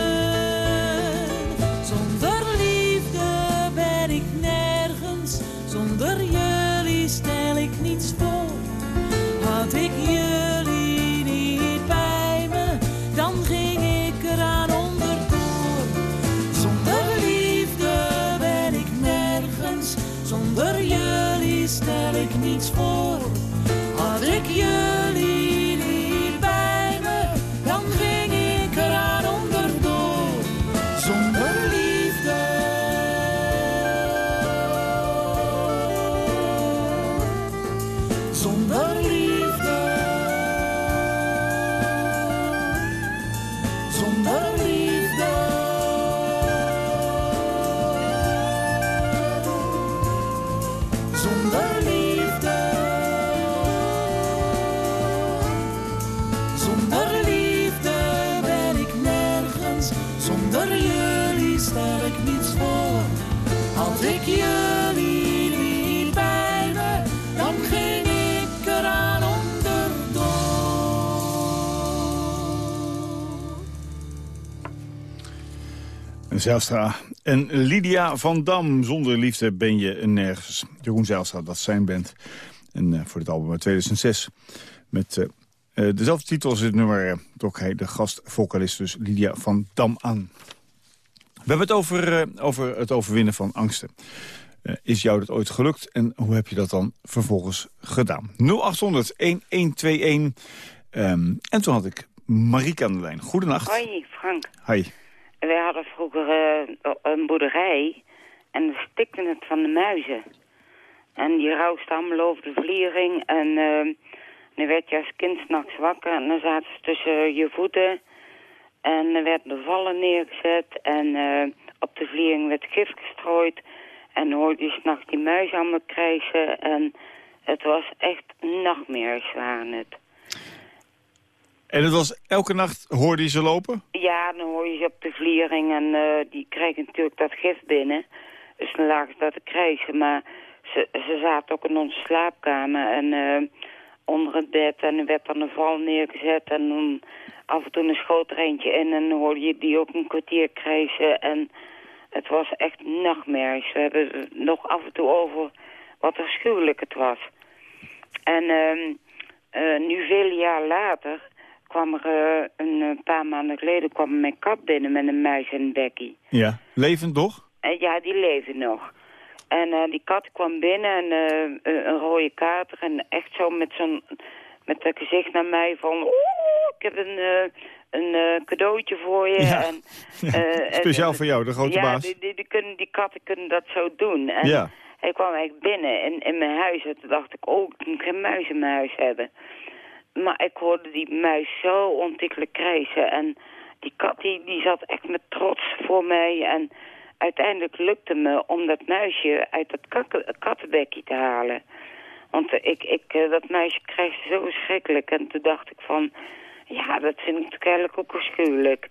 Zijlstra en Lydia van Dam. Zonder liefde ben je nergens. Jeroen Zijlstra, dat zijn band. En eh, voor het album uit 2006. Met eh, eh, dezelfde titel als het nummer trok hij de gastvocalist dus Lydia van Dam aan. We hebben het over, over het overwinnen van angsten. Is jou dat ooit gelukt en hoe heb je dat dan vervolgens gedaan? 0800 1121. Ehm, en toen had ik Marieke aan de lijn. Goedenacht. Hoi, Frank. Hi. We hadden vroeger eh, een boerderij. En dan stikte het van de muizen. En die rauwste allemaal over de vliering. En eh, dan werd je als kind s'nachts wakker. En dan zaten ze tussen je voeten. En er werden de vallen neergezet. En eh, op de vliering werd gif gestrooid. En dan hoorde je s'nachts die muizen allemaal krijsen. En het was echt nachtmerries waren het. En het was elke nacht hoorde je ze lopen? Ja, dan hoor je ze op de vliering en eh, die krijgen natuurlijk dat gif binnen. Dus dan lagen ze dat te krijgen. Maar ze, ze zaten ook in onze slaapkamer en eh, onder het bed. En er werd dan een val neergezet en dan af en toe een schoot er eentje in. En dan hoorde je die ook een kwartier krijgen. En het was echt nachtmerries. We hebben het nog af en toe over wat afschuwelijk het was. En ehm, eh, nu veel jaar later kwam er eh, een eh, paar maanden geleden kwam mijn kat binnen met een muis en een bekkie. Ja. Levend toch? En ja, die leven nog. En eh, die kat kwam binnen en eh, een rode kater en echt zo met zo'n met dat gezicht naar mij van oeh, ik heb een, eh, een eh, cadeautje voor je. Ja. En, eh, Speciaal en- voor jou, de grote ja, baas. Die, die, die, kunnen, die katten kunnen dat zo doen. En Ja. hij kwam eigenlijk binnen in, in mijn huis en toen dacht ik, oh, ik moet geen muis in mijn huis hebben. Maar ik hoorde die muis zo ontiegelijk krijsen. En die kat die, die zat echt met trots voor mij. En uiteindelijk lukte me om dat muisje uit dat kattenbekje te halen. Want ik, ik, eh, dat meisje krijgt zo verschrikkelijk. En toen dacht ik van, ja, dat vind ik natuurlijk eigenlijk ook afschuwelijk.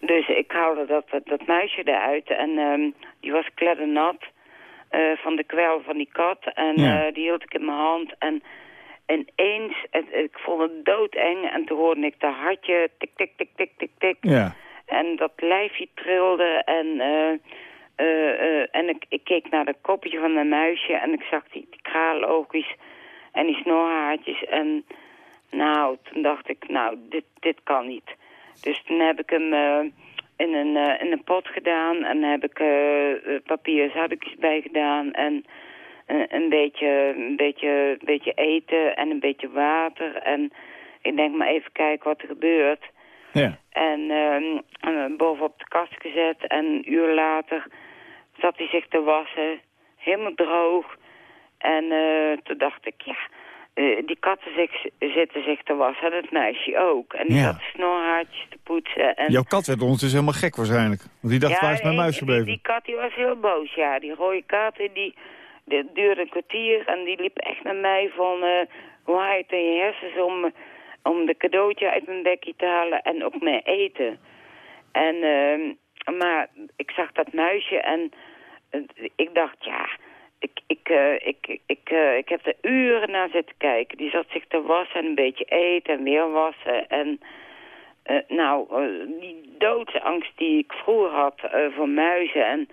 Dus ik haalde dat, dat, dat muisje eruit en ehm, die was kleddernat eh van de kwel van die kat. En Ja. eh, die hield ik in mijn hand en ineens, het, ik vond het doodeng en toen hoorde ik dat hartje tik, tik, tik, tik, tik, tik. Ja. En dat lijfje trilde en, eh, eh, eh, en ik, ik keek naar het kopje van mijn muisje en ik zag die, die kraaloogjes en die snorhaartjes. En nou, toen dacht ik, nou, dit, dit kan niet. Dus toen heb ik hem in, een, in een pot gedaan en heb ik papier zakjes bij gedaan en een, een, beetje, een, beetje, een beetje eten en een beetje water. En ik denk maar even kijken wat er gebeurt. Ja. En ehm, en bovenop de kast gezet. En een uur later zat hij zich te wassen. Helemaal droog. En eh, toen dacht ik, ja, eh, die katten zich, zitten zich te wassen. En het meisje ook. En die Ja. zat snorhaartjes te poetsen. En, Jouw kat werd ondertussen helemaal gek waarschijnlijk. Want die dacht, waar is mijn die- muis die, gebleven? die kat die was heel boos, ja. Die rode kat, die, die duurde een kwartier en die liep echt naar mij van... eh hoe je het in je hersens om, om de cadeautje uit mijn bekje te halen en ook mijn eten. En, ehm, maar ik zag dat muisje en ik dacht, ja... Ik, ik, eh, ik, ik, eh, ik heb er uren naar zitten kijken. Die zat zich te wassen en een beetje eten en weer wassen. En nou, die doodsangst die ik vroeger had voor muizen. En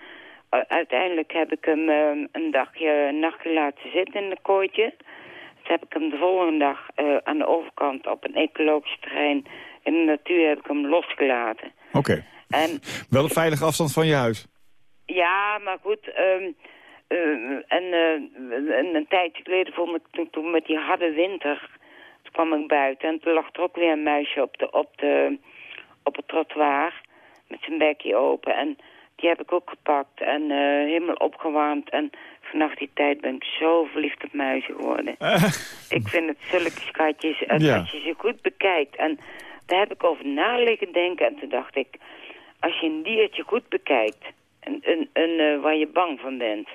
uiteindelijk heb ik hem eh, een dagje, een nachtje laten zitten in een kooitje. Toen heb ik hem de volgende dag eh, aan de overkant op een ecologisch terrein in de natuur heb ik hem losgelaten. Oké. En Wel een veilige afstand van je huis. ja, maar goed. ehm, eh, en eh, een, een tijdje geleden vond ik toen, toen met die harde winter. Toen kwam ik buiten en toen lag er ook weer een muisje op, de, op, de, op het trottoir. Met zijn bekje open. En die heb ik ook gepakt en eh, helemaal opgewarmd. En vanaf die tijd ben ik zo verliefd op muizen geworden. Ik vind het zulke schatjes. En Ja. als je ze goed bekijkt. En daar heb ik over na liggen denken. En toen dacht ik, als je een diertje goed bekijkt. Een, een, een, eh, waar je bang van bent.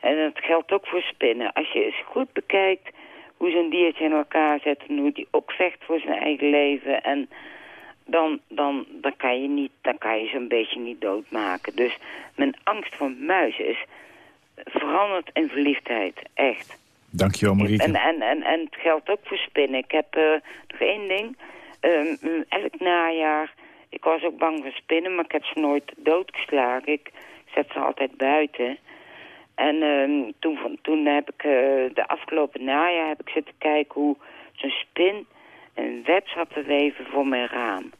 En dat geldt ook voor spinnen. Als je eens goed bekijkt hoe zo'n diertje in elkaar zit. En hoe die ook vecht voor zijn eigen leven. En dan, dan, dan kan je, niet, dan kan je zo'n beetje niet doodmaken. Dus mijn angst voor muizen is veranderd in verliefdheid. Echt. Dankjewel Marieke. En, en, en, en het geldt ook voor spinnen. Ik heb eh, nog één ding. Ehm, elk najaar, ik was ook bang voor spinnen, maar ik heb ze nooit doodgeslagen. Ik zet ze altijd buiten. En ehm, toen, van- toen heb ik eh, de afgelopen najaar heb ik zitten kijken hoe zo'n spin een web zat te weven voor mijn raam.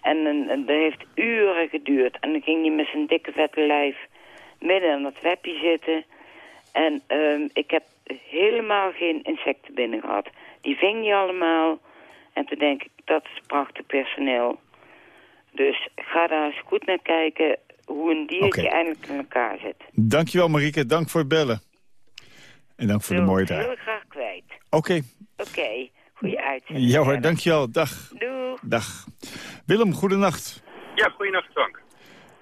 En, dat heeft uren geduurd. En dan ging hij met zijn dikke vette lijf midden aan dat webje zitten. En ehm, ik heb helemaal geen insecten binnen gehad. Die ving je allemaal. En toen denk ik, dat is prachtig personeel. Dus ga daar eens goed naar kijken hoe een diertje Oké. eigenlijk in elkaar zit. Dankjewel Marieke, dank voor het bellen. En dank voor de mooie ik tijd. heel graag kwijt. Oké, Oké, goeie uitzending. ja hoor, dankjewel. Dag. Doeg. Dag. Willem, goedenacht. Ja, goeienacht Frank.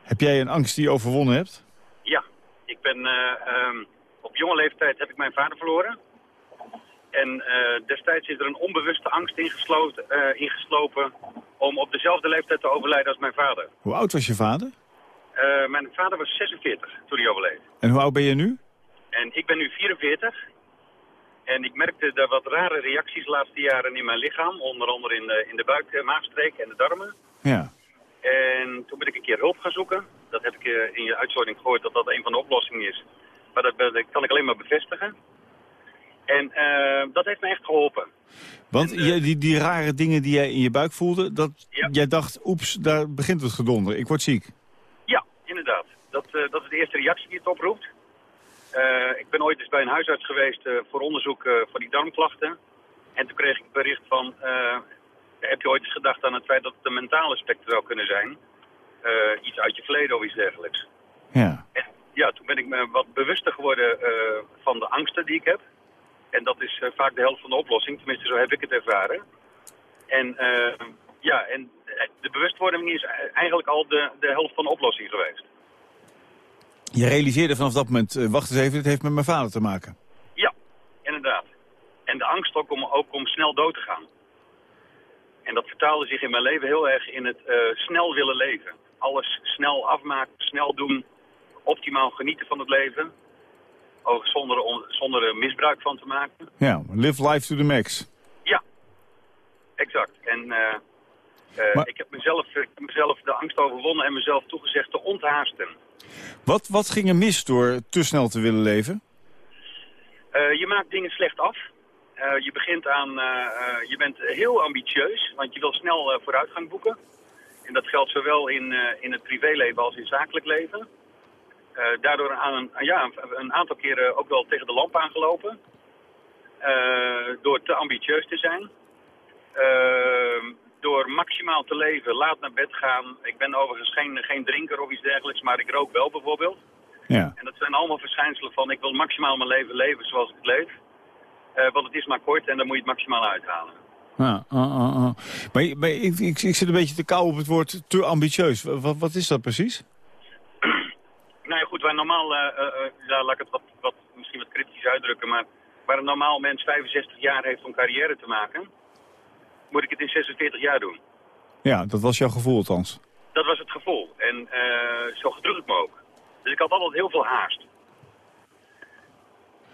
Heb jij een angst die je overwonnen hebt? Ja, ik ben eh, ehm, op jonge leeftijd heb ik mijn vader verloren. En eh, destijds is er een onbewuste angst ingesloten, eh, ingeslopen om op dezelfde leeftijd te overlijden als mijn vader. Hoe oud was je vader? Eh, mijn vader was 46 toen hij overleed. En hoe oud ben je nu? En ik ben nu 44. En ik merkte daar wat rare reacties de laatste jaren in mijn lichaam. Onder andere in de, in de buik, eh, maagstreek en de darmen. Ja. En toen ben ik een keer hulp gaan zoeken. Dat heb ik eh, in je uitzending gehoord dat dat een van de oplossingen is. Maar dat, dat kan ik alleen maar bevestigen. En eh, dat heeft me echt geholpen. Want je, die, die rare dingen die jij in je buik voelde, dat Ja. jij dacht, oeps, daar begint het gedonder. Ik word ziek. Ja, inderdaad. Dat, dat is de eerste reactie die het oproept. Eh, ik ben ooit eens bij een huisarts geweest eh, voor onderzoek eh, voor die darmklachten. En toen kreeg ik het bericht van, heb je ooit eens gedacht aan het feit dat het een mentale aspect zou kunnen zijn? Iets uit je verleden of iets dergelijks. Ja. En ja, toen ben ik me wat bewuster geworden van de angsten die ik heb. En dat is vaak de helft van de oplossing, tenminste zo heb ik het ervaren. En ja, en de bewustwording is eigenlijk al de, de helft van de oplossing geweest. Je realiseerde vanaf dat moment, eh, wacht eens even, dit heeft met mijn vader te maken. Ja, inderdaad. En de angst ook om, ook om snel dood te gaan. En dat vertaalde zich in mijn leven heel erg in het eh, snel willen leven. Alles snel afmaken, snel doen, optimaal genieten van het leven. Ook zonder, zonder er misbruik van te maken. Ja, live life to the max. Ja, exact. En eh, Maar- ik, heb mezelf, ik heb mezelf de angst overwonnen en mezelf toegezegd te onthaasten. Wat, wat ging er mis door te snel te willen leven? Eh, je maakt dingen slecht af. Eh, je begint aan, eh, je bent heel ambitieus, want je wil snel vooruitgang boeken. En dat geldt zowel in, in het privéleven als in zakelijk leven. Daardoor aan ja, een- aantal keren ook wel tegen de lamp aangelopen. Door te ambitieus te zijn. Door maximaal te leven, laat naar bed gaan. Ik ben overigens geen, geen drinker of iets dergelijks, maar ik rook wel bijvoorbeeld. Ja. En dat zijn allemaal verschijnselen van ik wil maximaal mijn leven leven zoals ik het leef. Eh, want het is maar kort en dan moet je het maximaal uithalen. Ja, ah, ah, ah. Maar, je- maar ik, ik, ik zit een beetje te kauwen op het woord te ambitieus. Wat, wat is dat precies? Nou ja, goed, waar normaal, eh, eh, ja, laat ik het wat, wat, misschien wat cryptisch uitdrukken, maar waar een normaal mens 65 jaar heeft om carrière te maken, moet ik het in 46 jaar doen. Ja, dat was jouw gevoel althans. Dat was het gevoel. En eh, zo gedroeg ik me ook. Dus ik had altijd heel veel haast.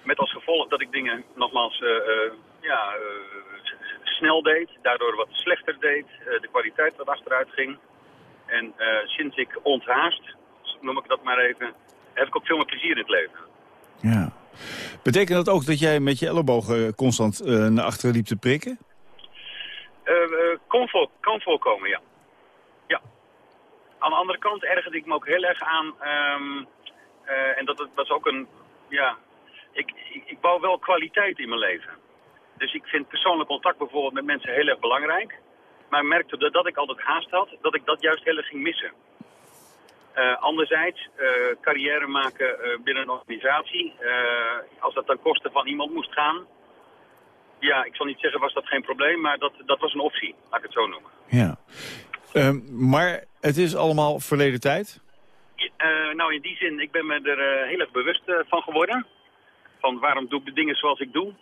Met als gevolg dat ik dingen nogmaals eh, eh, ja, snel deed, daardoor wat slechter deed, de kwaliteit wat achteruit ging. En sinds ik onthaast, noem ik dat maar even, heb ik ook veel meer plezier in het leven. Ja. Betekent dat ook dat jij met je ellebogen constant naar achteren liep te prikken? Eh, eh, kon, voor, kan voorkomen, ja. Ja. Aan de andere kant ergerde ik me ook heel erg aan, ehm, eh, en dat, was ook een, ja, ik, ik, bouw wel kwaliteit in mijn leven. Dus ik vind persoonlijk contact bijvoorbeeld met mensen heel erg belangrijk. Maar merkte dat, ik altijd haast had, dat ik dat juist heel erg ging missen. Anderzijds, carrière maken binnen een organisatie, als dat ten koste van iemand moest gaan, ja, ik zal niet zeggen was dat geen probleem, maar dat, dat was een optie, laat ik het zo noemen. Ja. Ehm, maar het is allemaal verleden tijd? Eh, nou, in die zin, ik ben me er eh, heel erg bewust eh, van geworden. Van waarom doe ik de dingen zoals ik doe.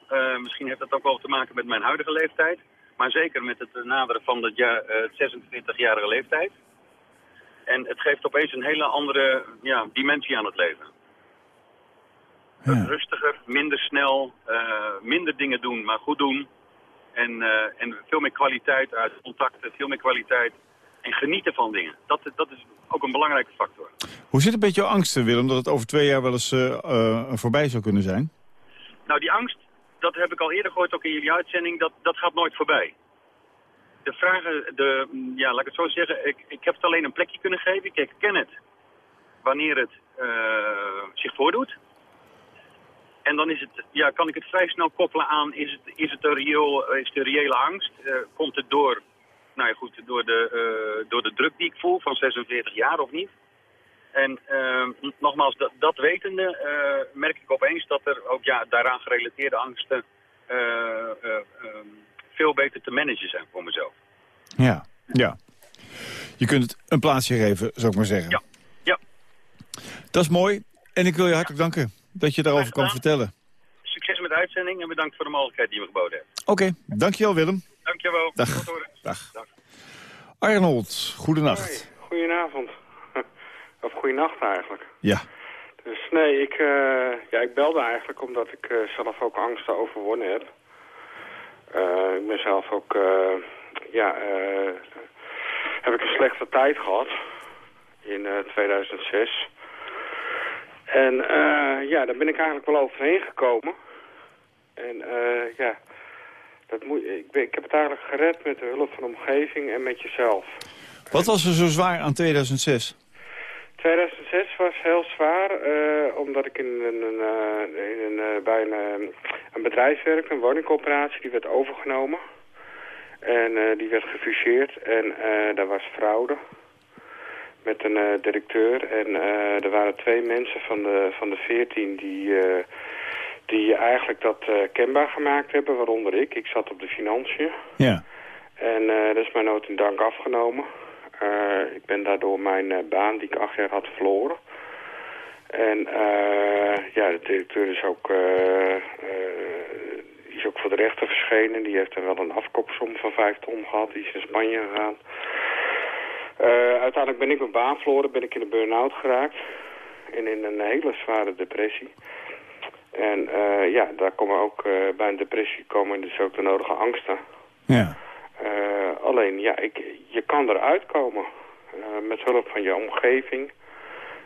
Misschien heeft dat ook wel te maken met mijn huidige leeftijd. Maar zeker met het naderen van het jaar, eh, 26-jarige leeftijd. En het geeft opeens een hele andere ja, dimensie aan het leven. Ja. Rustiger, minder snel, eh, minder dingen doen, maar goed doen. En, eh, en veel meer kwaliteit uit contacten, veel meer kwaliteit. En genieten van dingen. Dat, dat is ook een belangrijke factor. Hoe zit het met jouw angsten, Willem, dat het over twee jaar wel eens eh, voorbij zou kunnen zijn? Nou, die angst, dat heb ik al eerder gehoord, ook in jullie uitzending, dat, dat gaat nooit voorbij. De vragen, de, ja, laat ik het zo zeggen, ik, ik heb het alleen een plekje kunnen geven. Ik herken het wanneer het zich voordoet. En dan is het, ja, kan ik het vrij snel koppelen aan, is het, is het, een, reëel, is een reële angst? Eh, komt het door, nou ja goed, door de, eh, door de druk die ik voel van 46 jaar of niet? En ehm, nogmaals, dat, dat wetende eh, merk ik opeens dat er ook ja, daaraan gerelateerde angsten eh, eh, ehm, veel beter te managen zijn voor mezelf. Ja, ja. Je kunt het een plaatsje geven, zou ik maar zeggen. Ja. ja. Dat is mooi. En ik wil je hartelijk danken dat je daarover kan vertellen. Succes met de uitzending en bedankt voor de mogelijkheid die je me geboden hebt. Oké, dankjewel Willem. Dankjewel. Dag. Horen. Dag. Arnold, goedenacht. Goedenavond. of goedenacht eigenlijk. Ja. Dus nee, ik, eh, ja, ik belde eigenlijk omdat ik eh, zelf ook angsten overwonnen heb. Eh, ik ben zelf ook, eh, ja, eh, heb ik een slechte tijd gehad in eh, 2006. En eh, ja, daar ben ik eigenlijk wel overheen gekomen. En eh, ja, dat moet, ik, ben, ik heb het eigenlijk gered met de hulp van de omgeving en met jezelf. Wat was er zo zwaar aan 2006? 2006 was heel zwaar, eh, omdat ik in een, een, in een, bij een, een bedrijf werkte, een woningcoöperatie, die werd overgenomen. En die werd gefuseerd en daar was fraude met een eh, directeur. En eh, er waren twee mensen van de, van de 14 die, eh, die eigenlijk dat kenbaar gemaakt hebben, waaronder ik. Ik zat op de financiën. Ja. En dat is mij nooit in dank afgenomen. Ik ben daardoor mijn baan, die ik acht jaar had, verloren. En ja, de directeur is ook, is ook voor de rechter verschenen. Die heeft er wel een afkoopsom van vijf ton gehad. Die is in Spanje gegaan. Eh, uiteindelijk ben ik mijn baan verloren, ben ik in een burn-out geraakt. En in een hele zware depressie. En eh, ja, daar komen ook eh, bij een depressie komen dus ook de nodige angsten. Ja. Alleen, ja, ik, je kan eruit komen met hulp van je omgeving.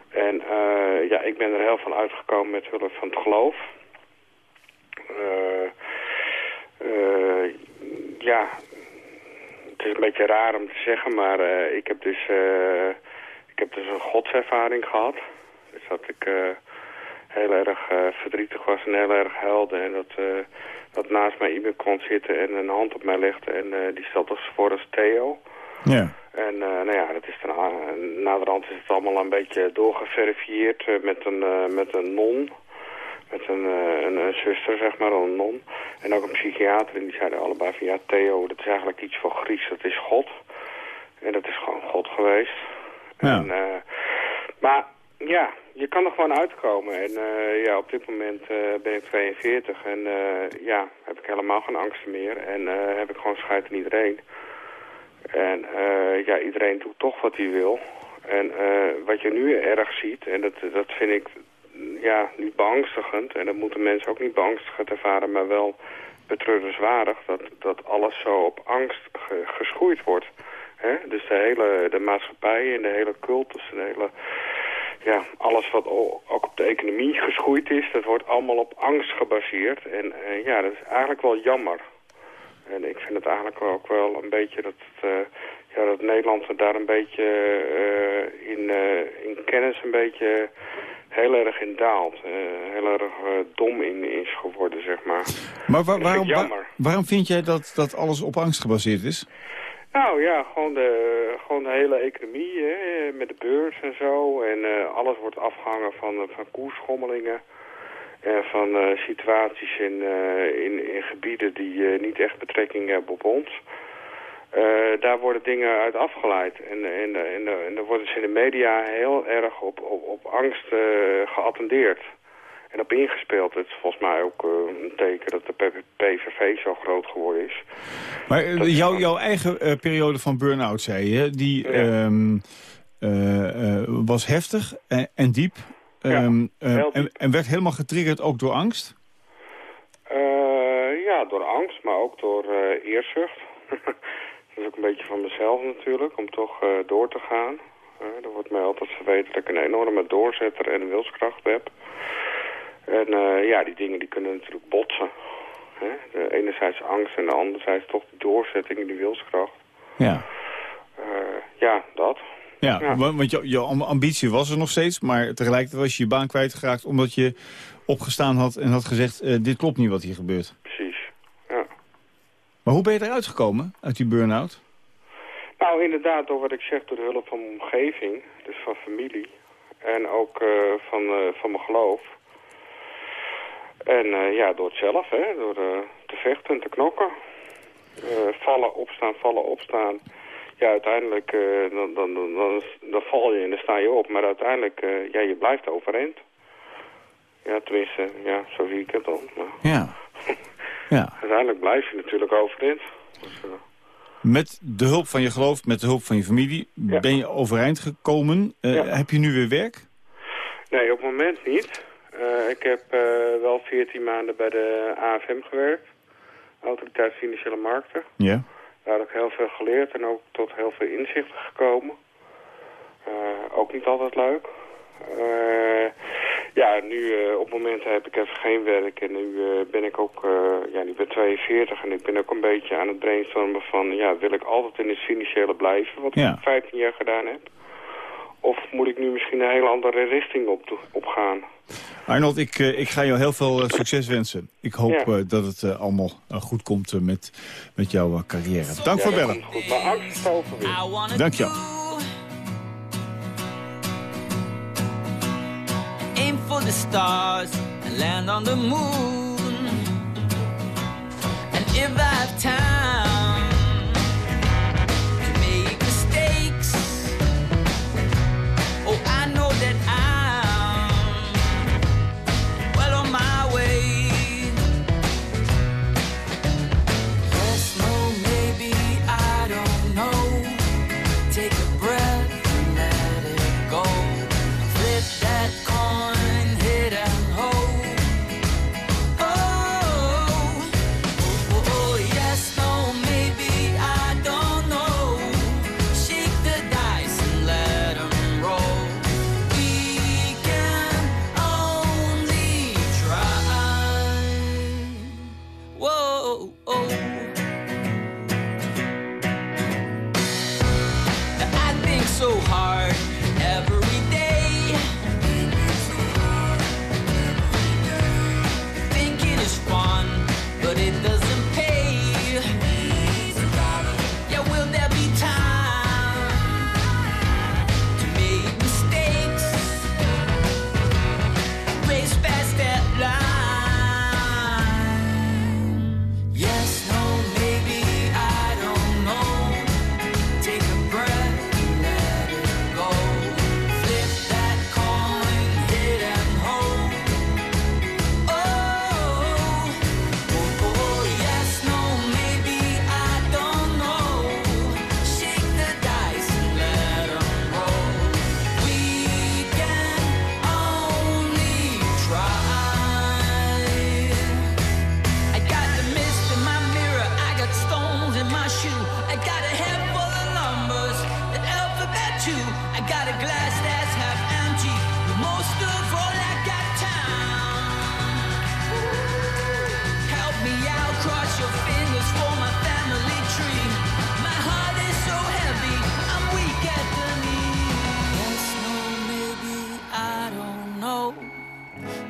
En ja, ik ben er heel veel uitgekomen met hulp van het geloof. Ja, het is een beetje raar om te zeggen, maar eh, ik heb dus, eh, ik heb dus een godservaring gehad. Dus dat ik eh, heel erg verdrietig was en heel erg huilde. En dat, dat naast mij iemand kwam zitten en een hand op mij legde. En die stelde zich voor als Theo. Ja. En nou ja, dat is daarna, naderhand is het allemaal een beetje doorgeverifieerd met, een, met een non. Met een, eh, een, een zuster, zeg maar, een non. En ook een psychiater. En die zeiden allebei van ja, Theo, dat is eigenlijk iets van Gries, dat is God. En dat is gewoon God geweest. Ja. En, eh, maar ja, je kan er gewoon uitkomen. En eh, ja, op dit moment ben ik 42 en ja, heb ik helemaal geen angsten meer. En heb ik gewoon scheid aan iedereen. En eh, ja, iedereen doet toch wat hij wil. En eh, wat je nu erg ziet, en dat, dat vind ik ja, niet beangstigend. En dat moeten mensen ook niet beangstigend ervaren, maar wel betreurenswaardig. Dat, dat alles zo op angst ge- geschoeid wordt. Hè? Dus de hele de maatschappij en de hele cultus, de hele, ja, alles wat ook op de economie geschoeid is, dat wordt allemaal op angst gebaseerd. En ja, dat is eigenlijk wel jammer. En ik vind het eigenlijk ook wel een beetje dat, eh, ja, dat Nederland er daar een beetje eh, in, eh, in kennis een beetje heel erg in daalt. Eh, heel erg eh, dom in is geworden, zeg maar. Maar waarom, waarom vind jij dat, dat alles op angst gebaseerd is? Nou ja, gewoon de, gewoon de hele economie hè, met de beurs en zo. En eh, alles wordt afgehangen van, van koersschommelingen. En van situaties in, in, in gebieden die niet echt betrekking hebben op ons. Eh, daar worden dingen uit afgeleid. En, en, en, en daar worden ze in de media heel erg op, op, op angst eh, geattendeerd. En op ingespeeld. Het is volgens mij ook eh, een teken dat de PVV zo groot geworden is. Maar jouw, jouw eigen periode van burn-out, zei je, die ehm, eh, eh, was heftig en, en diep. Ehm, eh, en, en werd helemaal getriggerd ook door angst? Ja, door angst, maar ook door eerzucht. dat is ook een beetje van mezelf natuurlijk, om toch eh, door te gaan. Eh, er wordt mij altijd verweten dat ik een enorme doorzetter en wilskracht heb. En eh, ja, die dingen die kunnen natuurlijk botsen. Hè? De enerzijds angst en de anderzijds toch die doorzetting en die wilskracht. Ja. Ja, dat. Ja, Ja. wa- want jouw am- ambitie was er nog steeds, maar tegelijkertijd was je je baan kwijtgeraakt omdat je opgestaan had en had gezegd, dit klopt niet wat hier gebeurt. Maar hoe ben je eruit gekomen, uit die burn-out? Nou, inderdaad, door wat ik zeg, door de hulp van mijn omgeving, dus van familie. En ook eh, van, eh, van mijn geloof. En eh, ja, door het zelf, hè. Door te vechten en te knokken. Vallen, opstaan, vallen, opstaan. Ja, uiteindelijk dan, dan, dan, dan, val je en dan sta je op. Maar uiteindelijk, ja, je blijft overeind. Ja, tenminste, ja, zo zie ik het dan. Ja. Ja. uiteindelijk blijf je natuurlijk overeind. Dus, eh, Met de hulp van je geloof, met de hulp van je familie, ben je overeind gekomen. Eh, Heb je nu weer werk? Nee, op het moment niet. Eh, ik heb wel 14 maanden bij de AFM gewerkt. Autoriteit Financiële Markten. Ja. Daar heb ik heel veel geleerd en ook tot heel veel inzichten gekomen. Ook niet altijd leuk. Ja, nu eh, op momenten heb ik even geen werk en nu eh, ben ik ook, eh, ja, nu ben ik 42 en ik ben ook een beetje aan het brainstormen van, ja, wil ik altijd in het financiële blijven, wat Ja. ik 15 jaar gedaan heb? Of moet ik nu misschien een hele andere richting op, opgaan? Arnold, ik, eh, ik ga jou heel veel succes wensen. Ik hoop Ja. eh, dat het allemaal goed komt met, met jouw carrière. Dank Ja, voor bellen. goed. Maar angst is overwin. Dank je. For the stars and land on the moon. And if I have time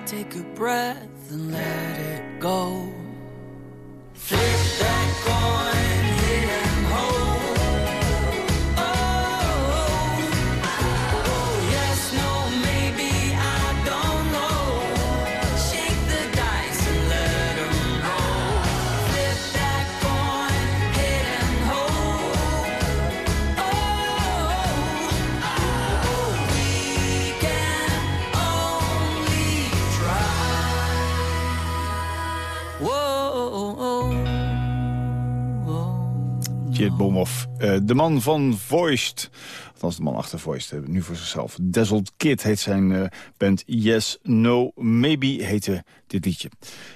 Take a breath and let it go. Eh, de man van Voiced. Althans, de man achter Voiced, eh, nu voor zichzelf. Dazzled Kid heet zijn eh, band Yes, No, Maybe heette dit liedje.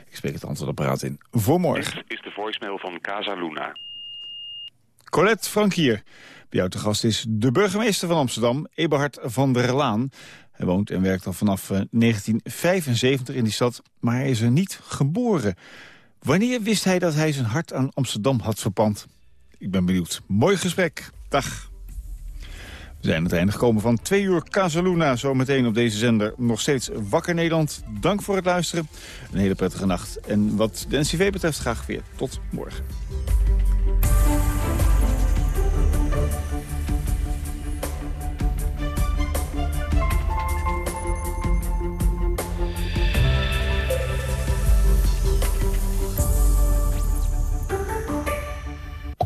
Ik spreek het antwoordapparaat in voor morgen. Dit is de voicemail van Casa Luna. Colette Frankier. Bij jou te gast is de burgemeester van Amsterdam, Eberhard van der Laan. Hij woont en werkt al vanaf eh, 1975 in die stad, maar hij is er niet geboren. Wanneer wist hij dat hij zijn hart aan Amsterdam had verpand? Ik ben benieuwd. Mooi gesprek. Dag. We zijn aan het einde gekomen van twee uur Casaluna. Zometeen op deze zender nog steeds Wakker Nederland. Dank voor het luisteren. Een hele prettige nacht. En wat de NCV betreft graag weer tot morgen.